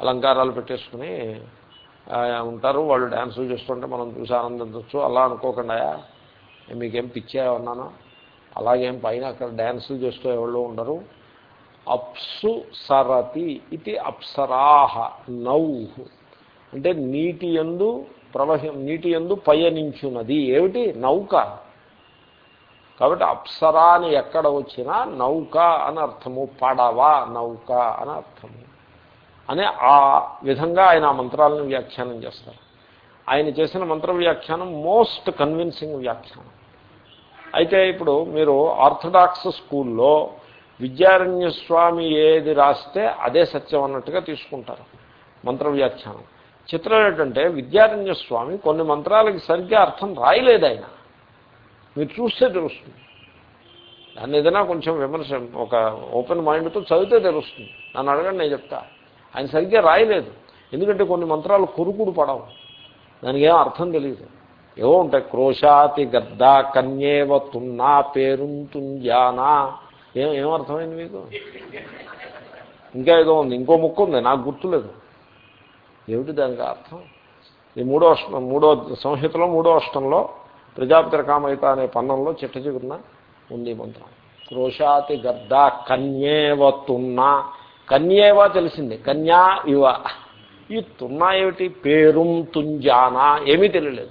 అలంకారాలు పెట్టేసుకుని ఉంటారు. వాళ్ళు డ్యాన్సులు చేస్తుంటే మనం చూసి ఆనందించవచ్చు. అలా అనుకోకుండా మీకేం పిచ్చే ఉన్నాను? అలాగేం పైన అక్కడ డ్యాన్సులు చేస్తూ ఎవరు ఉండరు. అప్సు సరతి ఇది అప్సరాహ నౌహు. అంటే నీటి ఎందు ప్రవహి నీటి ఎందు పయనించున్నది ఏమిటి? నౌక. కాబట్టి అప్సరా అని ఎక్కడ వచ్చినా నౌక అని అర్థము పడవ నౌక అని అర్థము. అనే ఆ విధంగా ఆయన ఆ మంత్రాలను వ్యాఖ్యానం చేస్తారు. ఆయన చేసిన మంత్ర వ్యాఖ్యానం మోస్ట్ కన్విన్సింగ్ వ్యాఖ్యానం. అయితే ఇప్పుడు మీరు ఆర్థడాక్స్ స్కూల్లో విద్యారణ్య స్వామి ఏది రాస్తే అదే సత్యం అన్నట్టుగా తీసుకుంటారు మంత్ర వ్యాఖ్యానం. చిత్రం ఏంటంటే విద్యారణ్య స్వామి కొన్ని మంత్రాలకి సరిగ్గా అర్థం రాయలేదు ఆయన. మీరు చూస్తే తెలుస్తుంది. దాన్ని ఏదైనా కొంచెం విమర్శ ఒక ఓపెన్ మైండ్తో చదివితే తెలుస్తుంది. నన్ను అడగండి నేను చెప్తా. ఆయన సరిగ్గా రాయలేదు. ఎందుకంటే కొన్ని మంత్రాలు కొరుకుడు పడవు. దానికి ఏం అర్థం తెలియదు. ఏవో ఉంటాయి. క్రోశాతి గద్ద కన్యేవ తున్నా పేరుంతుంజానా ఏం ఏమర్థమైంది మీకు? ఇంకా ఏదో ఉంది. ఇంకో ముక్కు ఉంది. నాకు గుర్తులేదు. ఏమిటి దానికి అర్థం? ఈ మూడో అష్టం మూడో సంహితలో మూడో అష్టంలో ప్రజాపతి రకామయత అనే పన్నంలో చిట్ట చిగురున ఉంది మంత్రం. క్రోషాతి గద్ద కన్యేవ తున్నా. కన్యేవా తెలిసింది. కన్యా ఇవ. ఈ తున్నా ఏమిటి? పేరుం తుంజానా. ఏమీ తెలియలేదు.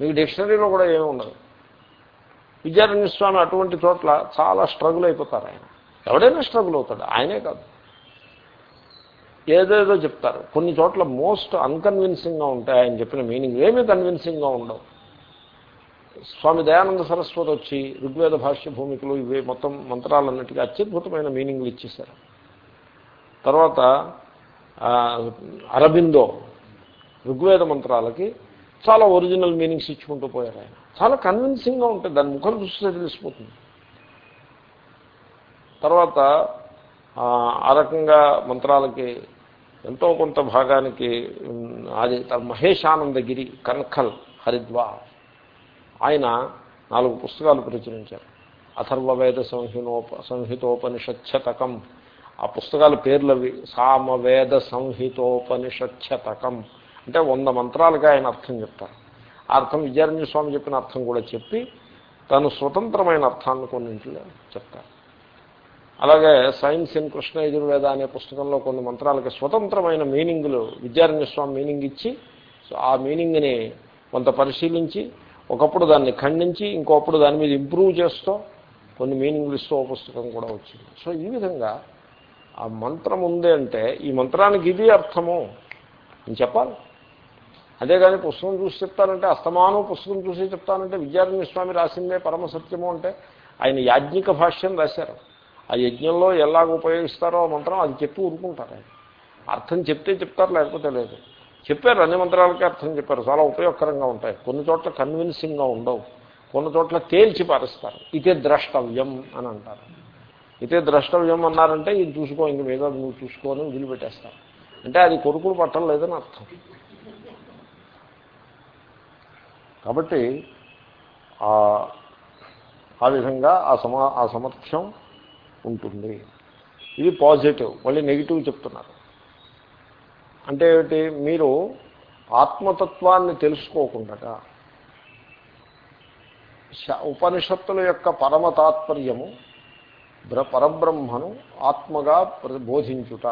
మీకు డిక్షనరీలో కూడా ఏమి ఉండదు. విద్యారణ్య స్వామి అటువంటి చోట్ల చాలా స్ట్రగుల్ అయిపోతారు ఆయన. ఎవడైనా స్ట్రగుల్ అవుతాడు. ఆయనే కాదు. ఏదేదో చెప్తారు. కొన్ని చోట్ల మోస్ట్ అన్కన్విన్సింగ్గా ఉంటాయి ఆయన చెప్పిన మీనింగ్ ఏమీ కన్విన్సింగ్గా ఉండవు. స్వామి దయానంద సరస్వతి వచ్చి ఋగ్వేద భాష్య భూమికలు ఇవి మొత్తం మంత్రాలన్నిటికీ అత్యద్భుతమైన మీనింగ్లు ఇచ్చేశారు. తర్వాత అరబిందో ఋగ్వేద మంత్రాలకి చాలా ఒరిజినల్ మీనింగ్స్ ఇచ్చుకుంటూ పోయారు ఆయన. చాలా కన్విన్సింగ్గా ఉంటుంది దాని ముఖం చూస్తే తెలిసిపోతుంది. తర్వాత ఆ రకంగా మంత్రాలకి ఎంతో కొంత భాగానికి అది మహేశానందగిరి కన్ఖల్ హరిద్వార్. ఆయన నాలుగు పుస్తకాలు ప్రచురించారు. అథర్వవేద సంహినోప సంహితోపనిషచ్చతకం ఆ పుస్తకాల పేర్లవి సామవేద సంహితోపనిషచ్చతకం అంటే వంద మంత్రాలుగా ఆయన అర్థం చెప్తారు. ఆ అర్థం విద్యారణ్య స్వామి చెప్పిన అర్థం కూడా చెప్పి తను స్వతంత్రమైన అర్థాన్ని కొన్నింటిలో చెప్తారు. అలాగే సైన్స్ ఇన్ కృష్ణ యజుర్వేద అనే పుస్తకంలో కొన్ని మంత్రాలకి స్వతంత్రమైన మీనింగ్లు విద్యారణ్యస్వామి మీనింగ్ ఇచ్చి ఆ మీనింగ్ని కొంత పరిశీలించి ఒకప్పుడు దాన్ని ఖండించి ఇంకొప్పుడు దాని మీద ఇంప్రూవ్ చేస్తూ కొన్ని మీనింగ్లు ఇస్తూ పుస్తకం కూడా వచ్చింది. సో ఈ విధంగా ఆ మంత్రం ఉంది అంటే ఈ మంత్రానికి ఇది అర్థము అని చెప్పాలి. అదే కానీ పుస్తకం చూసి చెప్తానంటే అస్తమానం పుస్తకం చూసి చెప్తానంటే విద్యారణ్య స్వామి రాసిందే పరమ సత్యము అంటే ఆయన యాజ్ఞిక భాష్యం రాశారు. ఆ యజ్ఞంలో ఎలాగ ఉపయోగిస్తారో మంత్రం అది చెప్పి ఊరుకుంటారు. ఆయన అర్థం చెప్తే చెప్తారు లేకపోతే లేదు. చెప్పారు అన్ని మంత్రాలకే అర్థం చెప్పారు. చాలా ఉపయోగకరంగా ఉంటాయి. కొన్ని చోట్ల కన్విన్సింగ్గా ఉండవు. కొన్ని చోట్ల తేల్చి పారిస్తారు. ఇదే ద్రష్టవ్యం అని అంటారు. ఇదే ద్రష్టవ్యం అన్నారంటే ఇది చూసుకో ఇంక మీద నువ్వు చూసుకొని వదిలిపెట్టేస్తావు అంటే అది కొడుకులు పట్టం లేదని అర్థం. కాబట్టి ఆ విధంగా ఆ సమా ఆ సమర్థ్యం ఉంటుంది. ఇది పాజిటివ్. మళ్ళీ నెగిటివ్ చెప్తున్నారు. అంటే ఏమిటి? మీరు ఆత్మతత్వాన్ని తెలుసుకోకుండా ఉపనిషత్తుల యొక్క పరమ తాత్పర్యము పరబ్రహ్మను ఆత్మగా బోధించుట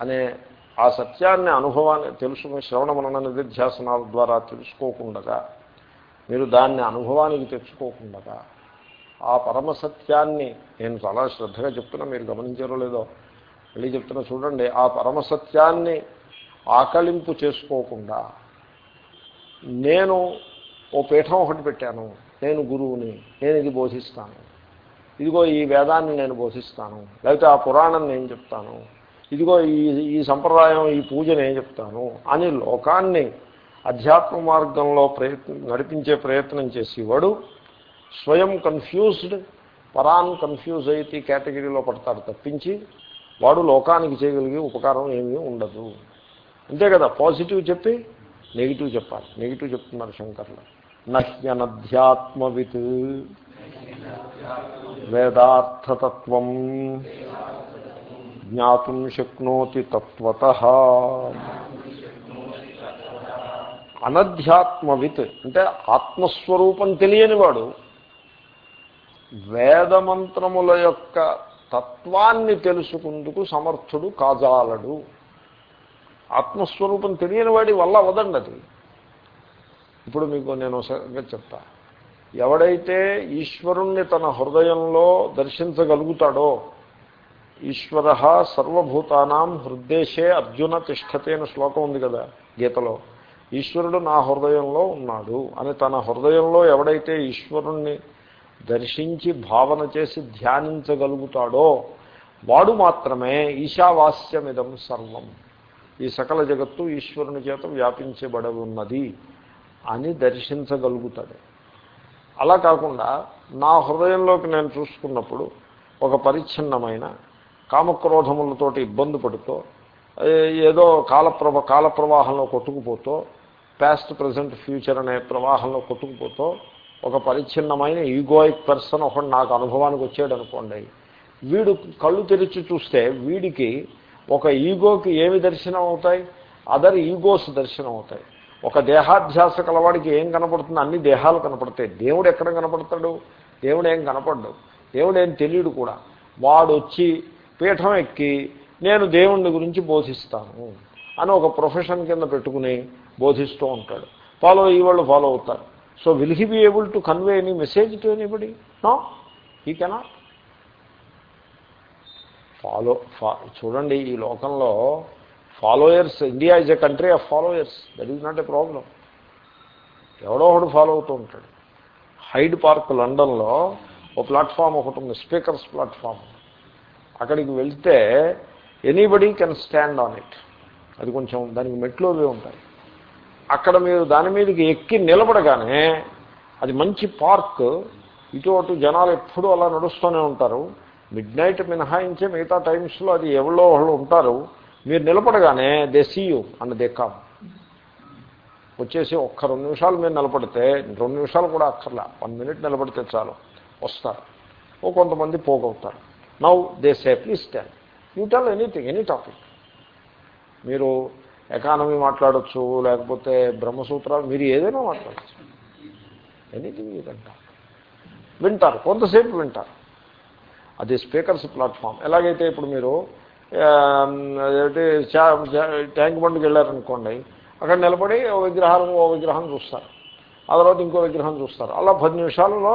అనే ఆ సత్యాన్ని అనుభవాన్ని తెలుసుకుని శ్రవణ మనన నిధిధ్యాసనాల ద్వారా తెలుసుకోకుండా మీరు దాన్ని అనుభవానికి తెచ్చుకోకుండా ఆ పరమ సత్యాన్ని నేను చాలా శ్రద్ధగా చెప్తున్నా మీరు గమనించారో లేదో మళ్ళీ చెప్తున్నా చూడండి. ఆ పరమసత్యాన్ని ఆకలింపు చేసుకోకుండా నేను ఓ పీఠం ఒకటి పెట్టాను నేను గురువుని నేను ఇది బోధిస్తాను. ఇదిగో ఈ వేదాన్ని నేను బోధిస్తాను లేకపోతే ఆ పురాణం నేను చెప్తాను ఇదిగో ఈ ఈ సంప్రదాయం ఈ పూజ నేను చెప్తాను అని లోకాన్ని అధ్యాత్మ మార్గంలో ప్రయత్నం నడిపించే ప్రయత్నం చేసేవాడు స్వయం కన్ఫ్యూజ్డ్ పరాన్ కన్ఫ్యూజ్ అయితే కేటగిరీలో పడతాడు తప్పించి వాడు లోకానికి చేయగలిగే ఉపకారం ఏమీ ఉండదు. అంతే కదా పాజిటివ్ చెప్పి నెగిటివ్ చెప్పాలి. నెగిటివ్ చెప్తున్నారు శంకర్లు. నహ్యనధ్యాత్మవిత్ వేదార్థతత్వం జ్ఞాతుం శక్నోతి తత్వత. అనధ్యాత్మవిత్ అంటే ఆత్మస్వరూపం తెలియనివాడు వేదమంత్రముల యొక్క తత్వాన్ని తెలుసుకుందుకు సమర్థుడు కాజాలడు. ఆత్మస్వరూపం తెలియని వాడి వల్ల అవదండి అది. ఇప్పుడు మీకు నేను చెప్తా. ఎవడైతే ఈశ్వరుణ్ణి తన హృదయంలో దర్శించగలుగుతాడో ఈశ్వర సర్వభూతానాం హృద్దేశే అర్జున తిష్టతే అనే శ్లోకం ఉంది కదా గీతలో. ఈశ్వరుడు నా హృదయంలో ఉన్నాడు. అని తన హృదయంలో ఎవడైతే ఈశ్వరుణ్ణి దర్శించి భావన చేసి ధ్యానించగలుగుతాడో వాడు మాత్రమే ఈశావాస్యమిదం సర్వం. ఈ సకల జగత్తు ఈశ్వరుని చేత వ్యాపించబడి ఉన్నది అని దర్శించగలుగుతాడు. అలా కాకుండా నా హృదయంలోకి నేను చూసుకున్నప్పుడు ఒక పరిచ్ఛిన్నమైన కామక్రోధములతోటి ఇబ్బంది పడుతూ ఏదో కాలప్రభ కాల ప్రవాహంలో కొట్టుకుపోతూ పాస్ట్ ప్రజెంట్ ఫ్యూచర్ అనే ప్రవాహంలో కొట్టుకుపోతూ ఒక పరిచ్ఛిన్నమైన ఈగోయిక్ పర్సన్ ఒకటి నాకు అనుభవానికి వచ్చాడు అనుకోండి. వీడు కళ్ళు తెరిచి చూస్తే వీడికి ఒక ఈగోకి ఏమి దర్శనం అవుతాయి? అదర్ ఈగోస్ దర్శనం అవుతాయి. ఒక దేహాధ్యాస కలవాడికి ఏం కనపడుతుంది అన్ని దేహాలు కనపడతాయి. దేవుడు ఎక్కడ కనపడతాడు? దేవుడు ఏం కనపడ్డు. దేవుడు ఏం తెలియడు కూడా. వాడు వచ్చి పీఠం ఎక్కి నేను దేవుణ్ణి గురించి బోధిస్తాను అని ఒక ప్రొఫెషన్ కింద పెట్టుకుని బోధిస్తూ ఉంటాడు. ఫాలో అయ్యి వాళ్ళు ఫాలో అవుతారు. So will he be able to convey any message to anybody no he cannot follow ఫా చూడండి ఈ లోకంలో followers India is a country of followers that is not a problem ఎవడో ఒకడు ఫాలో అవుతూ ఉంటాడు. హైడ్ పార్క్ లండన్లో ఓ ప్లాట్ఫామ్ ఒకటి ఉంది స్పీకర్స్ ప్లాట్ఫామ్ అక్కడికి వెళ్తే anybody can stand on it అది కొంచెం దానికి మెట్లు అవి ఉంటాయి. అక్కడ మీరు దాని మీదకి ఎక్కి నిలబడగానే అది మంచి పార్క్. ఇటు అటు జనాలు ఎప్పుడూ అలా నడుస్తూనే ఉంటారు. మిడ్ నైట్ మినహాయించే మిగతా టైమ్స్లో అది ఎవరో వాళ్ళు ఉంటారు. మీరు నిలబడగానే they you and they come వచ్చేసి ఒక్క రెండు నిమిషాలు మీరు నిలబడితే రెండు నిమిషాలు కూడా అక్కర్లా. వన్ మినిట్ నిలబడితే చాలు. వస్తారు. ఓ కొంతమంది పోగవుతారు. Now they safely stand you tell anything any topic మీరు ఎకానమీ మాట్లాడచ్చు లేకపోతే బ్రహ్మసూత్రాలు మీరు ఏదైనా మాట్లాడచ్చు. ఎనీథింగ్ వింటారు వింటారు కొంతసేపు వింటారు. అది స్పీకర్స్ ప్లాట్ఫామ్. ఎలాగైతే ఇప్పుడు మీరు ట్యాంక్ బండ్కి వెళ్ళారనుకోండి అక్కడ నిలబడి ఓ విగ్రహాలు ఓ విగ్రహం చూస్తారు. ఆ తర్వాత ఇంకో విగ్రహం చూస్తారు. అలా పది నిమిషాలలో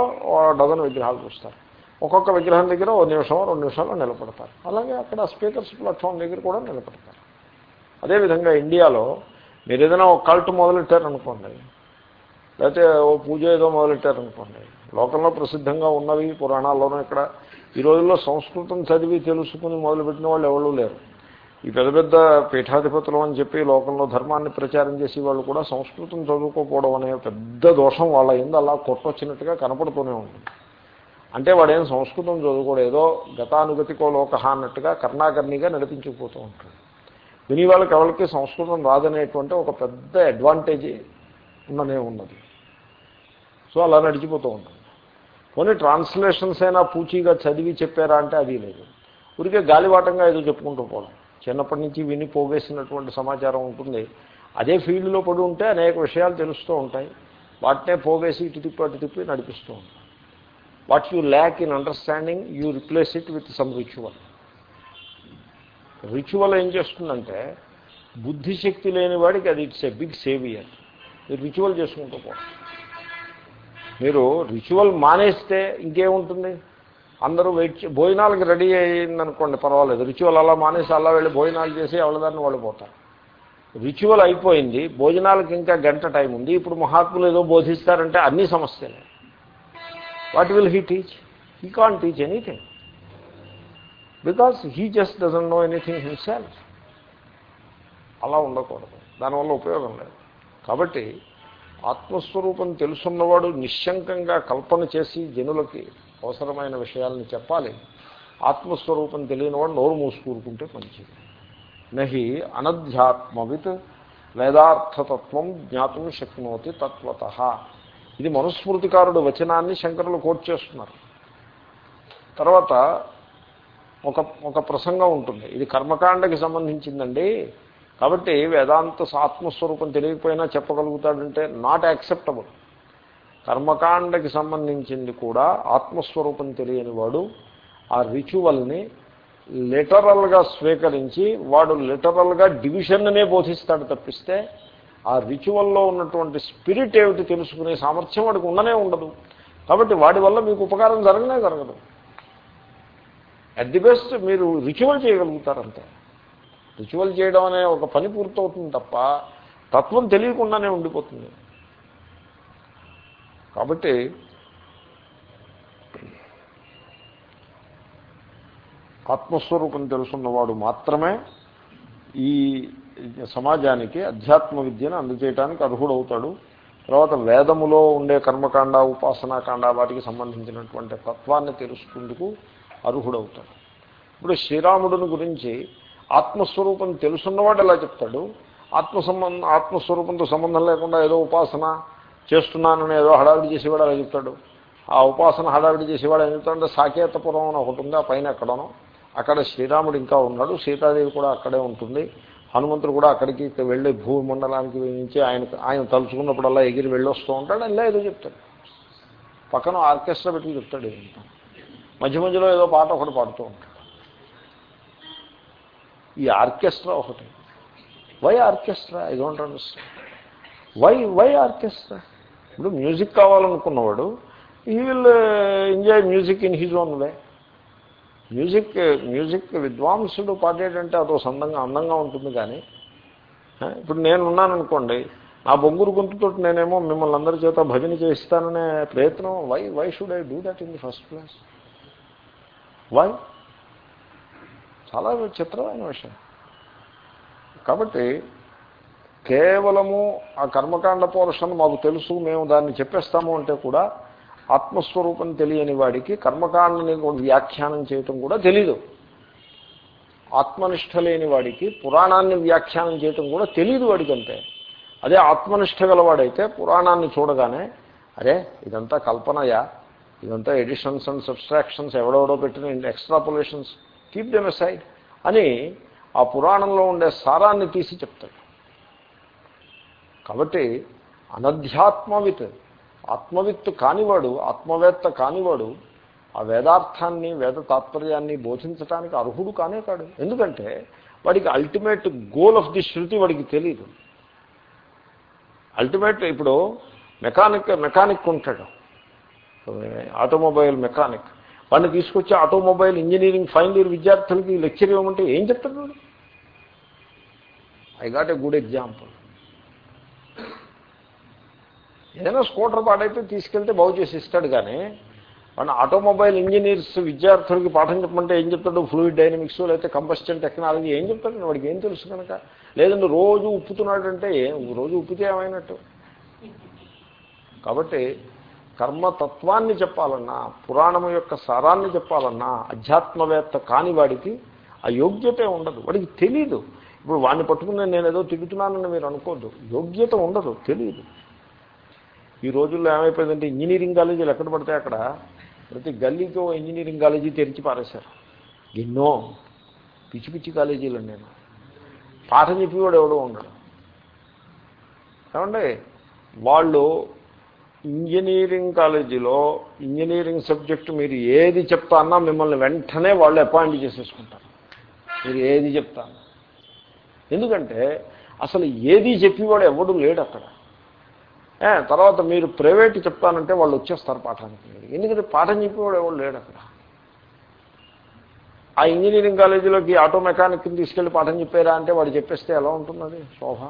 డజన్ విగ్రహాలు చూస్తారు. ఒక్కొక్క విగ్రహం దగ్గర ఓ నిమిషం రెండు నిమిషాలు నిలబడతారు. అలాగే అక్కడ స్పీకర్స్ ప్లాట్ఫామ్ దగ్గర కూడా నిలబడతారు. అదేవిధంగా ఇండియాలో మీరు ఏదైనా ఒక కల్ట్ మొదలెట్టారనుకోండి లేకపోతే ఓ పూజ ఏదో మొదలెట్టారనుకోండి లోకంలో ప్రసిద్ధంగా ఉన్నవి పురాణాల్లోనూ ఇక్కడ ఈ రోజుల్లో సంస్కృతం చదివి తెలుసుకుని మొదలుపెట్టిన వాళ్ళు ఎవరూ లేరు. ఈ పెద్ద పెద్ద పీఠాధిపతులు అని చెప్పి లోకంలో ధర్మాన్ని ప్రచారం చేసే వాళ్ళు కూడా సంస్కృతం చదువుకోకపోవడం అనే పెద్ద దోషం వాళ్ళ అయింది అలా కొట్టొచ్చినట్టుగా కనపడుతూనే ఉంటుంది అంటే వాడేం సంస్కృతం చదువుకోడు. ఏదో గతానుగతికో లోక అన్నట్టుగా కర్ణాకర్ణిగా నడిపించుకుపోతూ ఉంటాడు. విని వాళ్ళకి ఎవరికి సంస్కృతం రాదనేటువంటి ఒక పెద్ద అడ్వాంటేజ్ ఉన్ననే ఉన్నది. సో అలా నడిచిపోతూ ఉంటుంది. కొన్ని ట్రాన్స్లేషన్స్ అయినా పూచీగా చదివి చెప్పారా అంటే అది లేదు. ఊరికే గాలివాటంగా ఏదో చెప్పుకుంటూ పోవడం. చిన్నప్పటి నుంచి విని పోగేసినటువంటి సమాచారం ఉంటుంది. అదే ఫీల్డ్లో పడి ఉంటే అనేక విషయాలు తెలుస్తూ ఉంటాయి. వాటినే పోగేసి ఇటు తిప్పి అటు తిప్పి నడిపిస్తూ ఉంటాయి. What you lack in understanding you replace it with some ritual ritual ఏం చేస్తుందంటే బుద్ధిశక్తి లేని వాడికి అది ఇట్స్ ఎ బిగ్ సేవియర్. మీరు రిచువల్ చేసుకుంటూ పోవాలి మీరు రిచువల్ మానేస్తే ఇంకేముంటుంది? అందరూ వెయిట్ భోజనాలకు రెడీ అయిందనుకోండి పర్వాలేదు. రిచువల్ అలా మానేసి అలా వెళ్ళి భోజనాలు చేసి ఎవరిదాన్ని వాళ్ళు పోతారు. రిచువల్ అయిపోయింది భోజనాలకు ఇంకా గంట టైం ఉంది. ఇప్పుడు మహాత్ములు ఏదో బోధిస్తారంటే అన్ని సమస్యలే. What will he teach? He can teach anything. Because he just doesn't know anything himself అలా ఉండకూడదు. దానివల్ల ఉపయోగం లేదు. కాబట్టి ఆత్మస్వరూపం తెలుసున్నవాడు నిశ్శంకంగా కల్పన చేసి జనులకి అవసరమైన విషయాలను చెప్పాలి. ఆత్మస్వరూపం తెలియనివాడు నోరు మూసుకూరుకుంటే మంచిది. నహి అనధ్యాత్మవిత్ వేదార్థతత్వం జ్ఞాతం శక్నోతి తత్వత. ఇది మనుస్మృతికారుడు వచనాన్ని శంకరులు కోట్ చేస్తున్నారు. తర్వాత ఒక ఒక ప్రసంగం ఉంటుంది. ఇది కర్మకాండకి సంబంధించిందండి. కాబట్టి వేదాంత ఆత్మస్వరూపం తెలియకపోయినా చెప్పగలుగుతాడంటే నాట్ యాక్సెప్టబుల్ కర్మకాండకి సంబంధించింది కూడా ఆత్మస్వరూపం తెలియని వాడు ఆ రిచువల్ని లిటరల్గా స్వీకరించి వాడు లిటరల్గా డివిజన్నే బోధిస్తాడు తప్పిస్తే ఆ రిచువల్లో ఉన్నటువంటి స్పిరిట్ ఏమిటి తెలుసుకునే సామర్థ్యం వాడికి ఉండనే ఉండదు. కాబట్టి వాడి వల్ల మీకు ఉపకారం జరగనే జరగదు. అట్ ది బెస్ట్ మీరు రిచువల్ చేయగలుగుతారంతే. రిచువల్ చేయడం అనే ఒక పని పూర్తవుతుంది తప్ప తత్వం తెలియకుండానే ఉండిపోతుంది. కాబట్టి ఆత్మస్వరూపం తెలుసున్నవాడు మాత్రమే ఈ సమాజానికి అధ్యాత్మ విద్యను అందజేయటానికి అర్హుడవుతాడు. తర్వాత వేదములో ఉండే కర్మకాండ ఉపాసనాకాండ వాటికి సంబంధించినటువంటి తత్వాన్ని తెలుసుకుందుకు అర్హుడవుతాడు. ఇప్పుడు శ్రీరాముడిని గురించి ఆత్మస్వరూపం తెలుసున్నవాడు ఎలా చెప్తాడు? ఆత్మ సంబంధం ఆత్మస్వరూపంతో సంబంధం లేకుండా ఏదో ఉపాసన చేస్తున్నానని ఏదో హడావిడి చేసేవాడు అలా చెప్తాడు? ఆ ఉపాసన హడావిడి చేసేవాడు ఏం చెప్తాడంటే సాకేతపురం అని ఒకటి ఉంది ఆ పైన ఎక్కడనో. అక్కడ శ్రీరాముడు ఇంకా ఉన్నాడు సీతాదేవి కూడా అక్కడే ఉంటుంది. హనుమంతుడు కూడా అక్కడికి వెళ్ళి భూమండలానికి నుంచి ఆయన ఆయన తలుచుకున్నప్పుడల్లా ఎగిరి వెళ్ళొస్తూ ఉంటాడు అలా ఏదో చెప్తాడు. పక్కన ఆర్కెస్ట్రా పెట్టి చెప్తాడు ఏమంటాడు మధ్య మధ్యలో ఏదో పాట ఒకటి పాడుతూ ఉంటాడు. ఈ ఆర్కెస్ట్రా ఒకటి. Why orchestra? I don't understand. Why why orchestra? ఇప్పుడు మ్యూజిక్ కావాలనుకున్నవాడు ఈ will enjoy music in his own way music music విద్వాంసుడు పాడేటంటే అదో సందంగా అందంగా ఉంటుంది కానీ ఇప్పుడు నేను ఉన్నాను అనుకోండి నా బొంగురు గొంతుతో నేనేమో మిమ్మల్ని అందరి చేత భజన చేయిస్తాననే ప్రయత్నం why why should I do that in the first place? Why చాలా విచిత్రమైన విషయం. కాబట్టి కేవలము ఆ కర్మకాండ పోర్షన్ మాకు తెలుసు మేము దాన్ని చెప్పేస్తాము అంటే కూడా ఆత్మస్వరూపం తెలియని వాడికి కర్మకాండని కూడా వ్యాఖ్యానం చేయటం కూడా తెలీదు. ఆత్మనిష్ట లేని వాడికి పురాణాన్ని వ్యాఖ్యానం చేయటం కూడా తెలియదు వాడికి అంతే అదే ఆత్మనిష్ట గలవాడైతే పురాణాన్ని చూడగానే అరే ఇదంతా కల్పనయా? ఇదంతా ఎడిషన్స్ అండ్ సబ్స్ట్రాక్షన్స్ ఎవడెవడో పెట్టిన ఎక్స్ట్రాపులేషన్స్ కీప్ దెమ్ సైడ్ అని ఆ పురాణంలో ఉండే సారాన్ని తీసి చెప్తాడు. కాబట్టి అనధ్యాత్మవిత్ ఆత్మవిత్ కానివాడు ఆత్మవేత్త కానివాడు ఆ వేదార్థాన్ని వేద తాత్పర్యాన్ని బోధించడానికి అర్హుడు కానే కాడు. ఎందుకంటే వాడికి అల్టిమేట్ గోల్ ఆఫ్ ది శృతి వాడికి తెలియదు అల్టిమేట్ ఇప్పుడు మెకానిక్ మెకానిక్ ఉంటాడు. Automobile mechanic. వాడిని తీసుకొచ్చి ఆటోమొబైల్ ఇంజనీరింగ్ ఫైనల్ ఇయర్ విద్యార్థులకి లెక్చర్ ఇవ్వమంటే ఏం చెప్తాడు I got a good example ఏదైనా స్కూటర్ పాడైతే తీసుకెళ్తే బాగు చేసి ఇస్తాడు కానీ మన ఆటోమొబైల్ ఇంజనీర్స్ విద్యార్థులకి పాఠం చెప్పమంటే ఏం చెప్తాడు? ఫ్లూయిడ్ డైనమిక్స్ లేకపోతే కంబస్టన్ టెక్నాలజీ ఏం చెప్తాడు? వాడికి ఏం తెలుసు కనుక? లేదంటే రోజు ఉప్పుతున్నాడంటే రోజు ఉప్పితే ఏమైనట్టు? కాబట్టి కర్మతత్వాన్ని చెప్పాలన్నా పురాణం యొక్క సారాన్ని చెప్పాలన్నా అధ్యాత్మవేత్త కాని వాడికి ఆ యోగ్యతే ఉండదు. వాడికి తెలీదు. ఇప్పుడు వాడిని పట్టుకుని నేను ఏదో తిడుతున్నానని మీరు అనుకోద్దు. యోగ్యత ఉండదు తెలియదు ఈ రోజుల్లో ఏమైపోయిందంటే ఇంజనీరింగ్ కాలేజీలు ఎక్కడ పడితే అక్కడ? ప్రతి గల్లీకి ఇంజనీరింగ్ కాలేజీ తెరిచి పారేశారు. ఎన్నో పిచ్చి పిచ్చి కాలేజీలు నేను. పాఠం చెప్పేవాడు ఎవడో ఉండడు. ఏమండి? వాళ్ళు ఇంజనీరింగ్ కాలేజీలో ఇంజనీరింగ్ సబ్జెక్టు మీరు ఏది చెప్తా అన్నా మిమ్మల్ని వెంటనే వాళ్ళు అపాయింట్ చేసేసుకుంటారు. మీరు ఏది చెప్తాను ఎందుకంటే అసలు ఏది చెప్పేవాడు ఎవడు లేడు అక్కడ. తర్వాత మీరు ప్రైవేట్ చెప్తానంటే వాళ్ళు వచ్చేస్తారు పాఠానికి. ఎందుకంటే పాఠం చెప్పేవాడు ఎవడు లేడు అక్కడ. ఆ ఇంజనీరింగ్ కాలేజీలోకి ఆటో మెకానిక్ని తీసుకెళ్ళి పాఠం చెప్పారా అంటే వాడు చెప్పేస్తే ఎలా ఉంటుంది శోభ.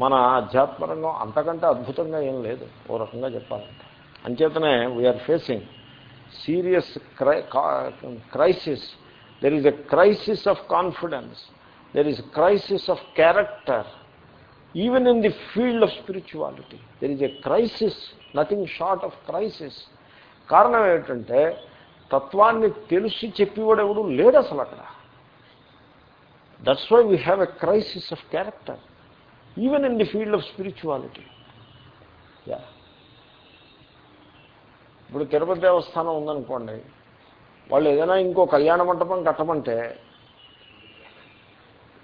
మన ఆధ్యాత్మరంగం అంతకంటే అద్భుతంగా ఏం లేదు. ఓ రకంగా చెప్పాలంటే. అంచేతనే we are facing serious cry crisis there is a crisis of confidence there is crisis of character even in the field of spirituality there is a crisis nothing short of crisis కారణం ఏమిటంటే తత్వాన్ని తెలిసి చెప్పేవాడు ఎవడు లేడు అసలు అక్కడ that's why we have a crisis of character even in the field of spirituality yeah ఇప్పుడు తిరుపతి దేవస్థానం ఉందనుకోండి వాళ్ళు ఏదైనా ఇంకో కళ్యాణ మంటపం కట్టమంటే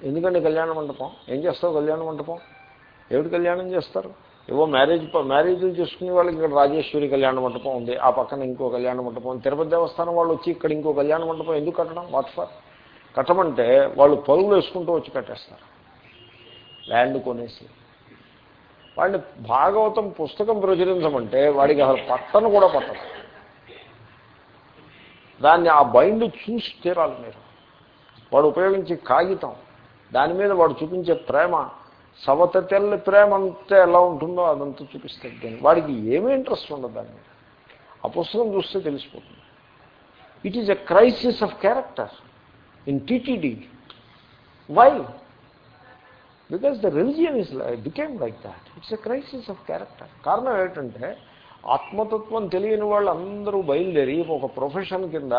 ఎందుకండి కళ్యాణ మంటపం? ఏం చేస్తావు కళ్యాణ మంటపం? ఏమిటి కళ్యాణం చేస్తారు? ఏవో మ్యారేజ్ మ్యారేజ్లు చేసుకునే వాళ్ళకి ఇక్కడ రాజేశ్వరి కళ్యాణ మంటపం ఉంది ఆ పక్కన ఇంకో కళ్యాణ మంటపం. తిరుపతి దేవస్థానం వాళ్ళు వచ్చి ఇక్కడ ఇంకో కళ్యాణ మంటపం ఎందుకు కట్టడం? What for? కట్టమంటే వాళ్ళు పరుగులు వేసుకుంటూ వచ్చి కట్టేస్తారు. ల్యాండ్ కొనేసి. వాడిని భాగవతం పుస్తకం ప్రచురించమంటే వాడికి అసలు పట్టను కూడా పట్టదు. దాన్ని ఆ బైండ్ చూసి తీరాలి మీరు. వాడు ఉపయోగించే కాగితం దాని మీద వాడు చూపించే ప్రేమ సవత తెల్ల ప్రేమ అంతా ఎలా ఉంటుందో అదంతా చూపిస్తుంది దాన్ని వాడికి ఏమీ ఇంట్రెస్ట్ ఉండదు దాని మీద. ఆ పుస్తకం చూస్తే తెలిసిపోతుంది. It is a crisis of character in TTD why because the religion is became like that it's a crisis of character కారణం ఏంటంటే ఆత్మతత్వం తెలియని వాళ్ళు అందరూ బయలుదేరి ఒక ప్రొఫెషన్ కింద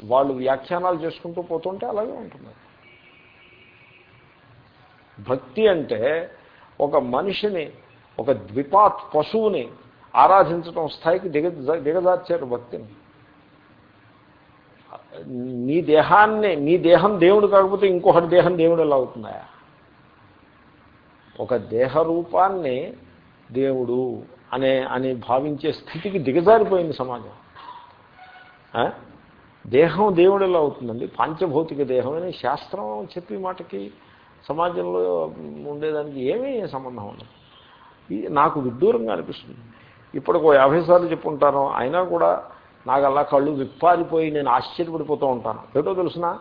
వాళ్ళు వ్యాఖ్యానాలు చేసుకుంటూ పోతుంటే అలాగే ఉంటుంది భక్తి అంటే ఒక మనిషిని ఒక ద్విపాత్ పశువుని ఆరాధించడం స్థాయికి దిగ దిగజార్చారు భక్తిని నీ దేహాన్ని నీ దేహం దేవుడు కాకపోతే ఇంకొకటి దేహం దేవుడు ఎలా అవుతున్నాయా ఒక దేహ రూపాన్ని దేవుడు అనే అని భావించే స్థితికి దిగజారిపోయింది సమాజం. దేహం దేవుడు ఎలా అవుతుందండి. పాంచభౌతిక దేహం అని శాస్త్రం చెప్పి మాటకి సమాజంలో ఉండేదానికి ఏమీ సంబంధం ఉండదు. ఇది నాకు విడ్డూరంగా అనిపిస్తుంది. ఇప్పటికో యాభై సార్లు చెప్పుంటాను అయినా కూడా నాకు అలా కళ్ళు విప్పారిపోయి నేను ఆశ్చర్యపడిపోతూ ఉంటాను. ఏటో తెలుసిన?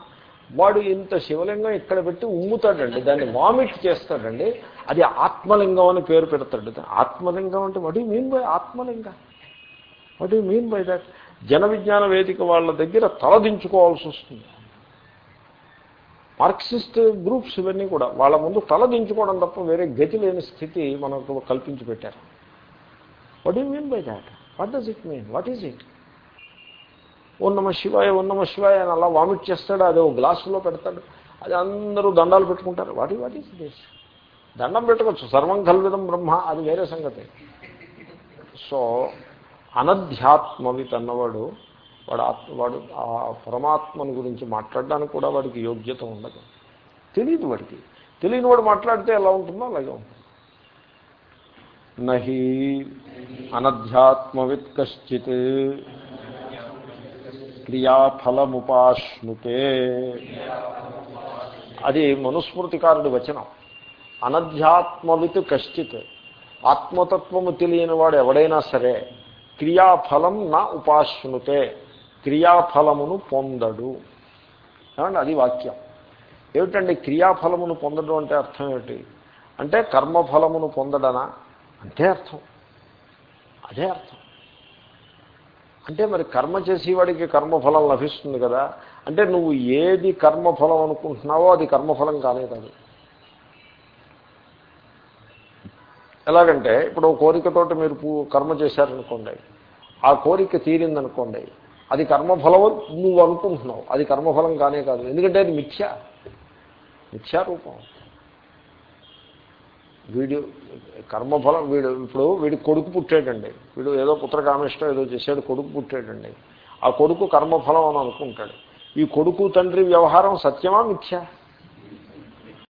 వాడు ఇంత శివలింగం ఇక్కడ పెట్టి ఉమ్ముతాడండి దాన్ని వామిట్ చేస్తాడండి అది ఆత్మలింగం అని పేరు పెడతాడు. ఆత్మలింగం అంటే what mean by ఆత్మలింగ? What mean by that Jana Vignana Vedika వాళ్ళ దగ్గర తలదించుకోవాల్సి వస్తుంది. మార్క్సిస్ట్ గ్రూప్స్ ఇవన్నీ కూడా వాళ్ళ ముందు తలదించుకోవడం తప్ప వేరే గతి లేని స్థితి మనకు కల్పించి పెట్టారు. What you mean by that what does it mean what is it ఓ నమ శివాయ ఓ నమ శివాయ అని అలా వామిట్ చేస్తాడు అదే ఓ గ్లాసులో పెడతాడు. అది అందరూ దండాలు పెట్టుకుంటారు. వాటి వాటి దండం పెట్టుకోవచ్చు. సర్వం కల్విదం బ్రహ్మ అది వేరే సంగతి. సో అనధ్యాత్మవి తన్నవాడు వాడు ఆత్మ వాడు ఆ పరమాత్మని గురించి మాట్లాడడానికి కూడా వాడికి యోగ్యత ఉండదు. తెలియదు వాడికి. తెలియని వాడు మాట్లాడితే ఎలా ఉంటుందో అలాగే ఉంటుంది. నహి అనధ్యాత్మవిత్ కశ్చిత్. క్రియాఫలముపాశ్నుతే. అది మనుస్మృతికారుడి వచనం. అనధ్యాత్మవిత్ కశ్చిత్. ఆత్మతత్వము తెలియని వాడు ఎవడైనా సరే క్రియాఫలం నా ఉపాశ్నుతే. క్రియాఫలమును పొందడు. ఏమంటే అది వాక్యం. ఏమిటండి క్రియాఫలమును పొందడం అంటే అర్థం ఏమిటి? అంటే కర్మఫలమును పొందడనా? అంతే అర్థం. అదే అర్థం. అంటే మరి కర్మ చేసేవాడికి కర్మఫలం లభిస్తుంది కదా. అంటే నువ్వు ఏది కర్మఫలం అనుకుంటున్నావో అది కర్మఫలం కానే కాదు ఎలాగంటే ఇప్పుడు కోరికతోటి మీరు కర్మ చేశారనుకోండి ఆ కోరిక తీరిందనుకోండి అది కర్మఫలం నువ్వు అనుకుంటున్నావు అది కర్మఫలం కానే కాదు. ఎందుకంటే అది మిథ్య. మిథ్యారూపం. వీడు కర్మఫలం వీడు ఇప్పుడు వీడి కొడుకు పుట్టాడండి. వీడు ఏదో పుత్రకామిష్టం ఏదో చేశాడు కొడుకు పుట్టాడండి. ఆ కొడుకు కర్మఫలం అని అనుకుంటాడు. ఈ కొడుకు తండ్రి వ్యవహారం సత్యమా మిథ్యా?